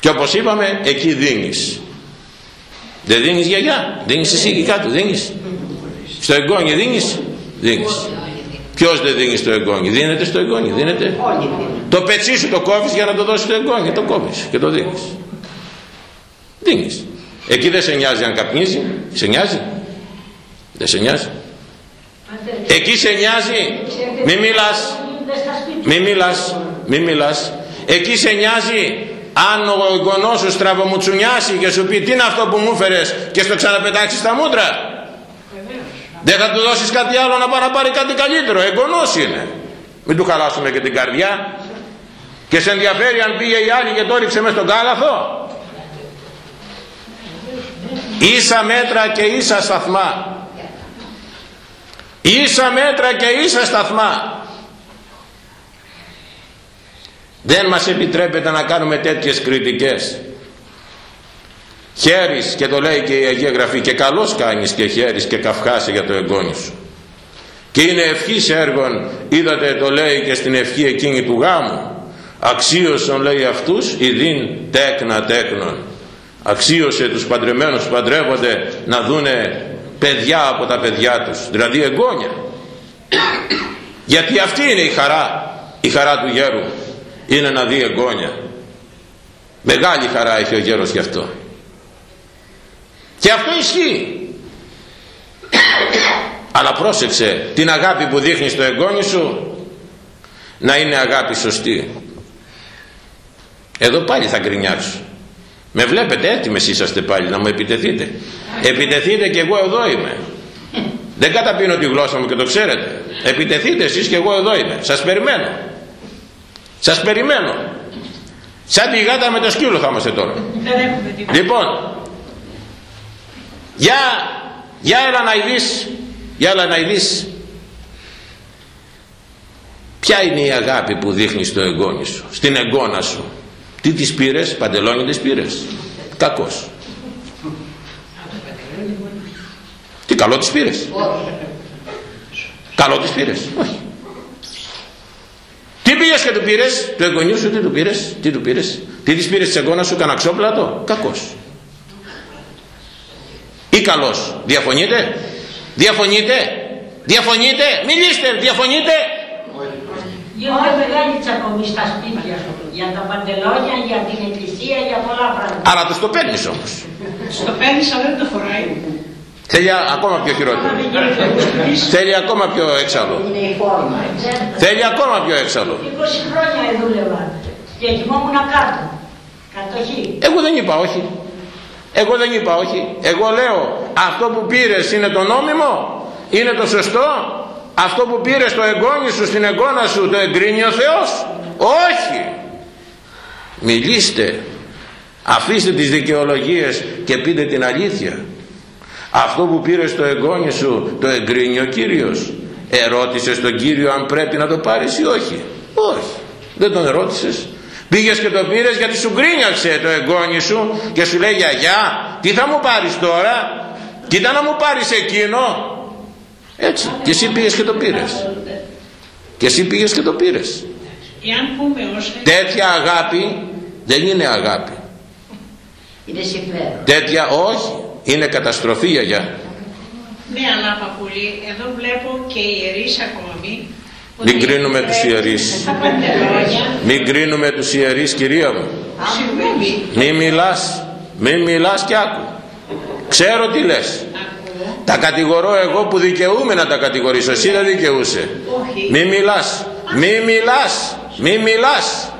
Και όπως είπαμε, εκεί δίνεις. Δεν δίνεις γιαγιά, δίνεις εσύ εκεί κάτω, δίνεις. Στο εγγόνι δίνεις, δίνεις. Ποιος δεν δίνει στο εγγόνι, δίνεται στο εγγόνι, δίνεται. Το πετσί σου το κόβεις για να το δώσεις στο εγγόνι, το κόβεις και το δίνεις. Δίνεις. Εκεί δεν σε νοιάζει αν καπνίζει. Σε νοιάζει. Δεν σε νοιάζει. Εκεί σε νοιάζει. Μη μιλάς. Μη μιλάς. Μη μιλάς. Εκεί σε νοιάζει αν ο εγγονός σου στραβομουτσουνιάσει και σου πει τι είναι αυτό που μου φέρες και στο ξαναπετάξεις στα μούτρα. Δεν θα του δώσεις κάτι άλλο να πάει να πάρει κάτι καλύτερο. Εγγονός είναι. Μην του χαλάσουμε και την καρδιά. Και σε ενδιαφέρει αν πήγε η άλλη και το ρίξε μέσα στον κάλαθο ίσα μέτρα και ίσα σταθμά ίσα μέτρα και ίσα σταθμά δεν μας επιτρέπεται να κάνουμε τέτοιες κριτικές. Χέρις και το λέει και η Αγία Γραφή και καλώς κάνεις και χέρις και καυχάσαι για το εγγόνι σου και είναι ευχής έργων είδατε το λέει και στην ευχή εκείνη του γάμου. Αξίωσον λέει αυτούς ειδήν τέκνα τέκνον αξίωσε τους παντρεμένους που παντρεύονται να δούνε παιδιά από τα παιδιά τους δηλαδή εγγόνια. <coughs> Γιατί αυτή είναι η χαρά η χαρά του γέρου είναι να δει εγγόνια μεγάλη χαρά έχει ο γέρος γι' αυτό και αυτό ισχύει αλλά πρόσεξε την αγάπη που δείχνεις στο εγγόνι σου να είναι αγάπη σωστή εδώ πάλι θα γκρινιάξω με βλέπετε έτοιμες είσαστε πάλι να μου επιτεθείτε. Επιτεθείτε και εγώ εδώ είμαι. Δεν καταπίνω τη γλώσσα μου και το ξέρετε. Επιτεθείτε εσείς και εγώ εδώ είμαι. Σας περιμένω. Σας περιμένω. Σαν τη γάτα με το σκύλο θα είμαστε τώρα. Λοιπόν, για, για έλα να ειδείς, για έλα να ειδείς. Ποια είναι η αγάπη που δείχνεις στο εγγόνι σου, στην εγγόνα σου; Τι τις πήρες, παντελόνι τις πήρες; Κακός. Τι καλό τις πήρες; Καλό τις πήρες; Όχι. Τι πήγες και του πήρες, του εγγονιού σου τι του πήρες, τι του πήρες. Τι της πήρες της εγγόνας σου, κανένα ξόπλατο. Κακός. Ή καλός. Διαφωνείτε; Διαφωνείτε; Διαφωνείτε; Μιλήστε. Διαφωνείτε; Γίνεται μεγάλη τσακωμή στα σπίτια για τα παντελόνια, για την εκκλησία, για πολλά πράγματα. Άρα το το παίρνεις όμως. Στο παίρνεις αλλά δεν το φοράει. Θέλει ακόμα πιο χειρότερο. Θέλει ακόμα πιο έξαλλο. Είναι η φόρμα. Θέλει ακόμα πιο έξαλλο. 20 χρόνια δούλευα και κοιμόμουν κάτω. Κατοχή. Εγώ δεν είπα όχι. Εγώ δεν είπα όχι. Εγώ λέω αυτό που πήρες είναι το νόμιμο, είναι το σωστό, αυτό που πήρες στο εγγόνι σου στην εγγόνα σου το εγκρίνει ο Θεός όχι μιλήστε αφήστε τις δικαιολογίες και πείτε την αλήθεια αυτό που πήρε στο εγγόνι σου το εγκρίνει ο Κύριος ερώτησες τον Κύριο αν πρέπει να το πάρεις ή όχι όχι δεν τον ερώτησες πήγες και το πήρες γιατί σου γκρίνιαξε το εγγόνι σου και σου λέει γιαγιά τι θα μου πάρεις τώρα; Κοίτα να μου πάρεις εκείνο έτσι. Και εσύ πήγες και το πήρες. Και εσύ πήγες και το πήρες. Εάν πούμε όσα... τέτοια αγάπη δεν είναι αγάπη Είναι συμφέρον. τέτοια όχι είναι καταστροφή γιαγιά Ναι, αλλά παππούλη, εδώ βλέπω και ιερείς ακόμη. ότι μην κρίνουμε τους ιερείς Τα παντελόνια, μην κρίνουμε τους ιερείς κυρία μου συμβαίνει. Μη μιλάς, μη μιλάς κι άκου. Ξέρω τι λες. Ακούω. Τα κατηγορώ εγώ που δικαιούμαι να τα κατηγορήσω. Εσύ δεν δικαιούσε. Όχι. Μη μιλάς, μη μιλάς, μη μιλάς,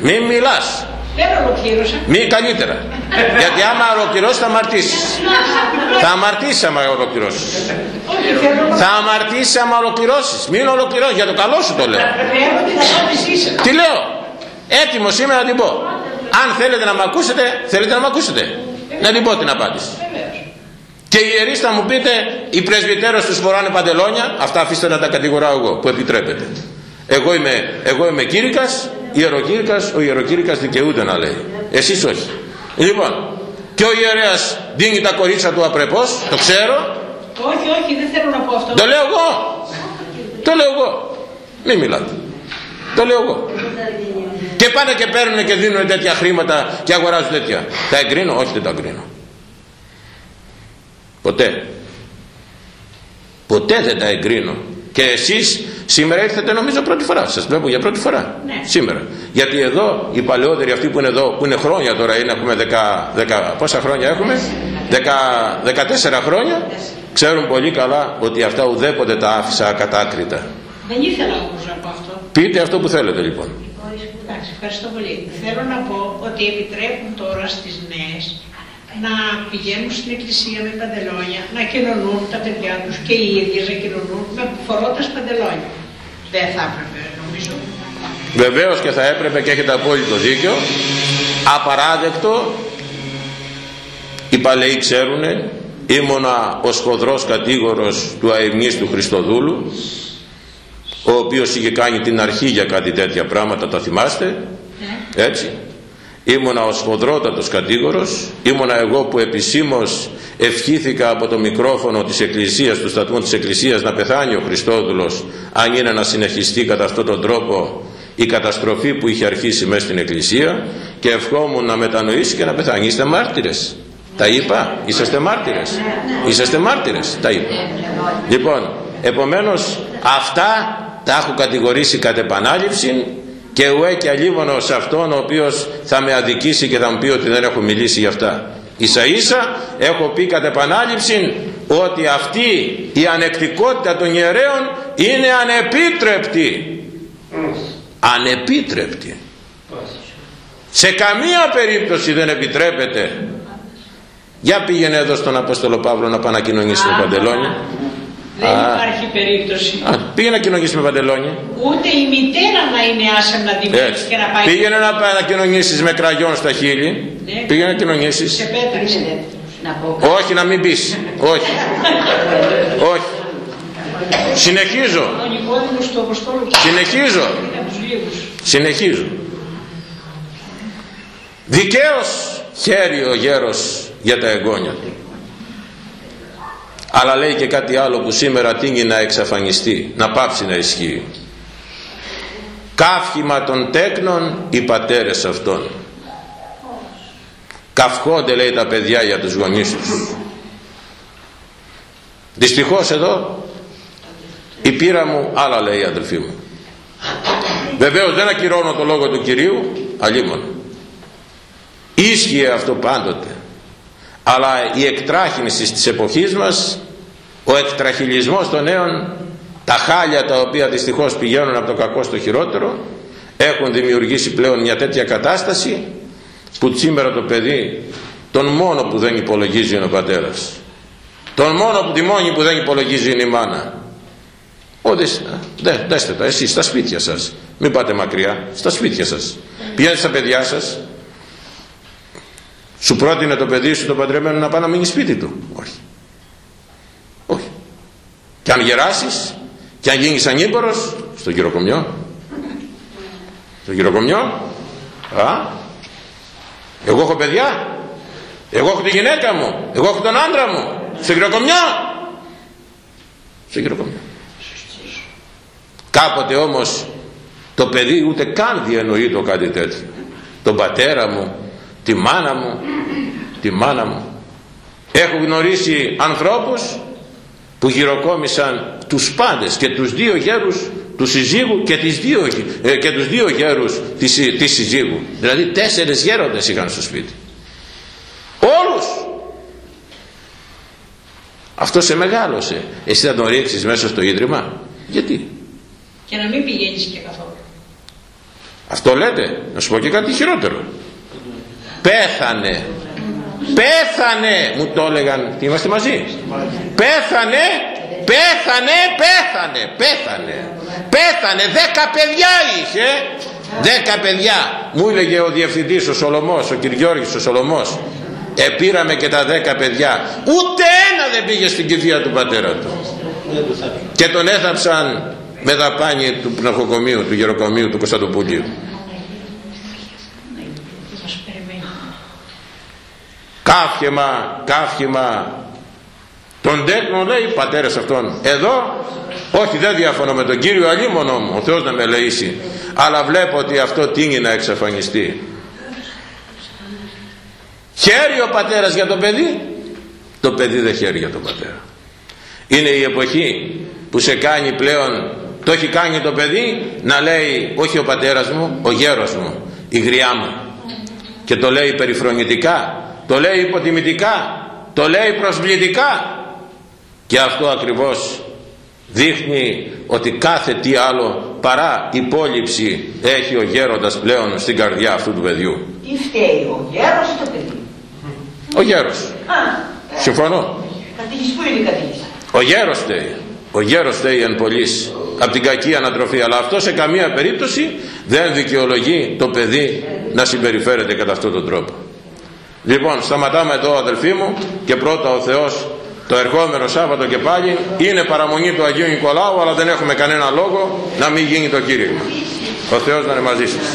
μη μιλάς. Δεν ολοκλήρωσα. Μη καλύτερα. Γιατί άμα ολοκληρώσεις θα αμαρτήσεις. Θα αμαρτήσεις άμα ολοκληρώσεις. Όχι, θέλω να Θα αμαρτήσεις άμα ολοκληρώσεις. Μην ολοκληρώσεις. Για το καλό σου το λέω. Θέλω την απάντησή σας. Τι λέω; Έτοιμος είμαι να την πω. Αν θέλετε να με ακούσετε, θέλετε να με ακούσετε. Να την πω την απάντηση. Βεβαίως. Και οι ιερείς θα μου πείτε, οι πρεσβυτέρες τους φοράνε παντελόνια, αυτά αφήστε να τα κατηγοράω εγώ, που επιτρέπετε. Εγώ είμαι, εγώ είμαι κήρυκας, ιεροκήρυκας, ο ιεροκήρυκας δικαιούται να λέει. Εσείς όχι. Λοιπόν, και ο ιερέας δίνει τα κορίτσια του απρεπώς, το ξέρω, Όχι, όχι, δεν θέλω να πω αυτό. το λέω εγώ. Το λέω εγώ. Μην μιλάτε. Το λέω εγώ. Και πάνε και παίρνουν και δίνουν τέτοια χρήματα και αγοράζουν τέτοια. Τα εγκρίνω, όχι δεν τα εγκρίνω. Ποτέ. Ποτέ δεν τα εγκρίνω. Και εσείς σήμερα ήρθατε νομίζω πρώτη φορά. Σας βλέπω για πρώτη φορά. Ναι. Σήμερα. Γιατί εδώ οι παλαιότεροι αυτοί που είναι εδώ, που είναι χρόνια τώρα, είναι, έχουμε 10, 10, πόσα χρόνια έχουμε, 10, 14 χρόνια, ξέρουν πολύ καλά ότι αυτά ουδέποτε τα άφησα ακατάκριτα. Δεν ήθελα όμως να πω αυτό. Πείτε αυτό που θέλετε λοιπόν. Εντάξει, ευχαριστώ πολύ. Θέλω να πω ότι επιτρέπουν τώρα στις νέες να πηγαίνουν στην εκκλησία με παντελόνια, να κοινωνούν τα παιδιά τους και οι ίδιες να κοινωνούν με φορώντας παντελόνια. Δεν θα έπρεπε νομίζω. Βεβαίως και θα έπρεπε και έχετε απόλυτο δίκιο. Απαράδεκτο. Οι παλαιοί ξέρουνε. Ήμουνα ο σχοδρός κατήγορος του αημνής του Χριστοδούλου ο οποίος είχε κάνει την αρχή για κάτι τέτοια πράγματα, τα θυμάστε, Ναι. έτσι. Ήμουνα ο σφοδρότατος κατήγορος, ήμουνα εγώ που επισήμως ευχήθηκα από το μικρόφωνο της Εκκλησίας, του σταθμού της Εκκλησίας να πεθάνει ο Χριστόδουλος αν είναι να συνεχιστεί κατά αυτόν τον τρόπο η καταστροφή που είχε αρχίσει μέσα στην Εκκλησία και ευχόμουν να μετανοήσει και να πεθάνει. Είστε μάρτυρες. Τα είπα. Είσαστε μάρτυρες. Είσαστε μάρτυρες. Τα είπα. Λοιπόν, επομένως αυτά τα έχω κατηγορήσει κατ' επανάληψη και ουέ και αλίμονο σε αυτόν ο οποίος θα με αδικήσει και θα μου πει ότι δεν έχω μιλήσει για αυτά. Ίσα ίσα έχω πει κατ' επανάληψη ότι αυτή η ανεκτικότητα των ιερέων είναι ανεπίτρεπτη. Ανεπίτρεπτη. Σε καμία περίπτωση δεν επιτρέπεται. Για πήγαινε εδώ στον Απόστολο Παύλο να πάει να κοινωνήσει με παντελόνια. Δεν Α. υπάρχει περίπτωση. Α, πήγαινε να κοινωνήσεις με παντελόνια. Ούτε η μητέρα να είναι άσε να την Έτσι. και να πάει Πήγαινε να, πάει να κοινωνήσεις με κραγιόν στα χείλη. Ναι. Πήγαινε να κοινωνήσεις. σε πέταξε. Να πω Όχι να μην πεις. Όχι. Όχι. Συνεχίζω. Ο Νικόδημος του Αποστόλου Συνεχίζω. είναι από τους λίγους. Συνεχίζω. Δικαίως χαίρει ο γέρος για τα εγγόνια του. Αλλά λέει και κάτι άλλο που σήμερα τίνει να εξαφανιστεί, να πάψει να ισχύει. Καύχημα των τέκνων οι πατέρες αυτών. Καυχόνται λέει τα παιδιά για τους γονείς τους. Δυστυχώς εδώ η πείρα μου άλλα λέει η αδελφή μου. Βεβαίως δεν ακυρώνω το λόγο του Κυρίου, αλλήμον. Ίσχυε αυτό πάντοτε. Αλλά η εκτράχυνση της εποχής μας, ο εκτραχυλισμός των νέων, τα χάλια τα οποία δυστυχώς πηγαίνουν από το κακό στο χειρότερο, έχουν δημιουργήσει πλέον μια τέτοια κατάσταση που σήμερα το παιδί τον μόνο που δεν υπολογίζει είναι ο πατέρας. Τον μόνο που τη μόνη που δεν υπολογίζει είναι η μάνα. Ω, δες, δε, δέστε τα εσείς στα σπίτια σας. Μην πάτε μακριά, στα σπίτια σας. Πηγαίνετε στα παιδιά σας. Σου πρότεινε το παιδί σου το παντρεμένο να πάει να μείνει σπίτι του. Όχι. Όχι. Και αν γεράσεις και αν γίνεις ανήπορος, στο γυροκομιό. Στο γυροκομιό. Α, εγώ έχω παιδιά. Εγώ έχω τη γυναίκα μου. Εγώ έχω τον άντρα μου. Στο γυροκομιό. Στο γυροκομιό. Κάποτε όμως το παιδί ούτε καν διανοεί το κάτι τέτοιο τον πατέρα μου τη μάνα μου. Τη μάνα μου. Έχω γνωρίσει ανθρώπους που γυροκόμισαν τους πάντες και τους δύο γέρους του συζύγου και, τις δύο, ε, και τους δύο γέρους της, της συζύγου. Δηλαδή τέσσερις γέροντες είχαν στο σπίτι. Όλους! Αυτό σε μεγάλωσε. Εσύ θα τον ρίξεις μέσα στο ίδρυμα; Γιατί; Και να μην πηγαίνεις και καθόλου. Αυτό λέτε. Να σου πω και κάτι χειρότερο πέθανε. Πέθανε. Μου το έλεγαν είμαστε μαζί. Πέθανε. Πέθανε. Πέθανε. Πέθανε. Πέθανε. Δέκα παιδιά είχε. Δέκα παιδιά. Μου έλεγε ο διευθυντής ο Σολομός ο Κυριώργης ο Σολομός. Επήραμε και τα δέκα παιδιά. Ούτε ένα δεν πήγε στην κηδεία του πατέρα του. Και τον έθαψαν με δαπάνη του πναχοκομείου του γεροκομείου του Κωνσταντοπουλίου κάφιεμα, κάφιεμα τον τέκνο λέει πατέρες αυτών εδώ όχι δεν διαφωνώ με τον Κύριο αλίμονο μου ο Θεός να με λεήσει αλλά βλέπω ότι αυτό τίνει να εξαφανιστεί χαίρει ο πατέρας για το παιδί; Το παιδί δεν χαίρει για τον πατέρα. Είναι η εποχή που σε κάνει πλέον το έχει κάνει το παιδί να λέει όχι ο πατέρας μου ο γέρος μου η γριά μου και το λέει περιφρονητικά το λέει υποτιμητικά το λέει προσβλητικά και αυτό ακριβώς δείχνει ότι κάθε τι άλλο παρά υπόλοιψη έχει ο γέροντας πλέον στην καρδιά αυτού του παιδιού. Τι φταίει, ο γέρος ή το παιδί; Ο γέρος. Α, ε, Συμφωνώ. Κατήγης, πού είναι η κατήγης. Ο γέρος φταίει. Ο γέρος φταίει εν πολλής από την κακή ανατροφή. Αλλά αυτό σε καμία περίπτωση δεν δικαιολογεί το παιδί να συμπεριφέρεται κατά αυτόν τον τρόπο. Λοιπόν, σταματάμε εδώ αδελφοί μου και πρώτα ο Θεός το ερχόμενο Σάββατο και πάλι είναι παραμονή του Αγίου Νικολάου αλλά δεν έχουμε κανένα λόγο να μην γίνει το κήρυγμα. Ο Θεός να είναι μαζί σας.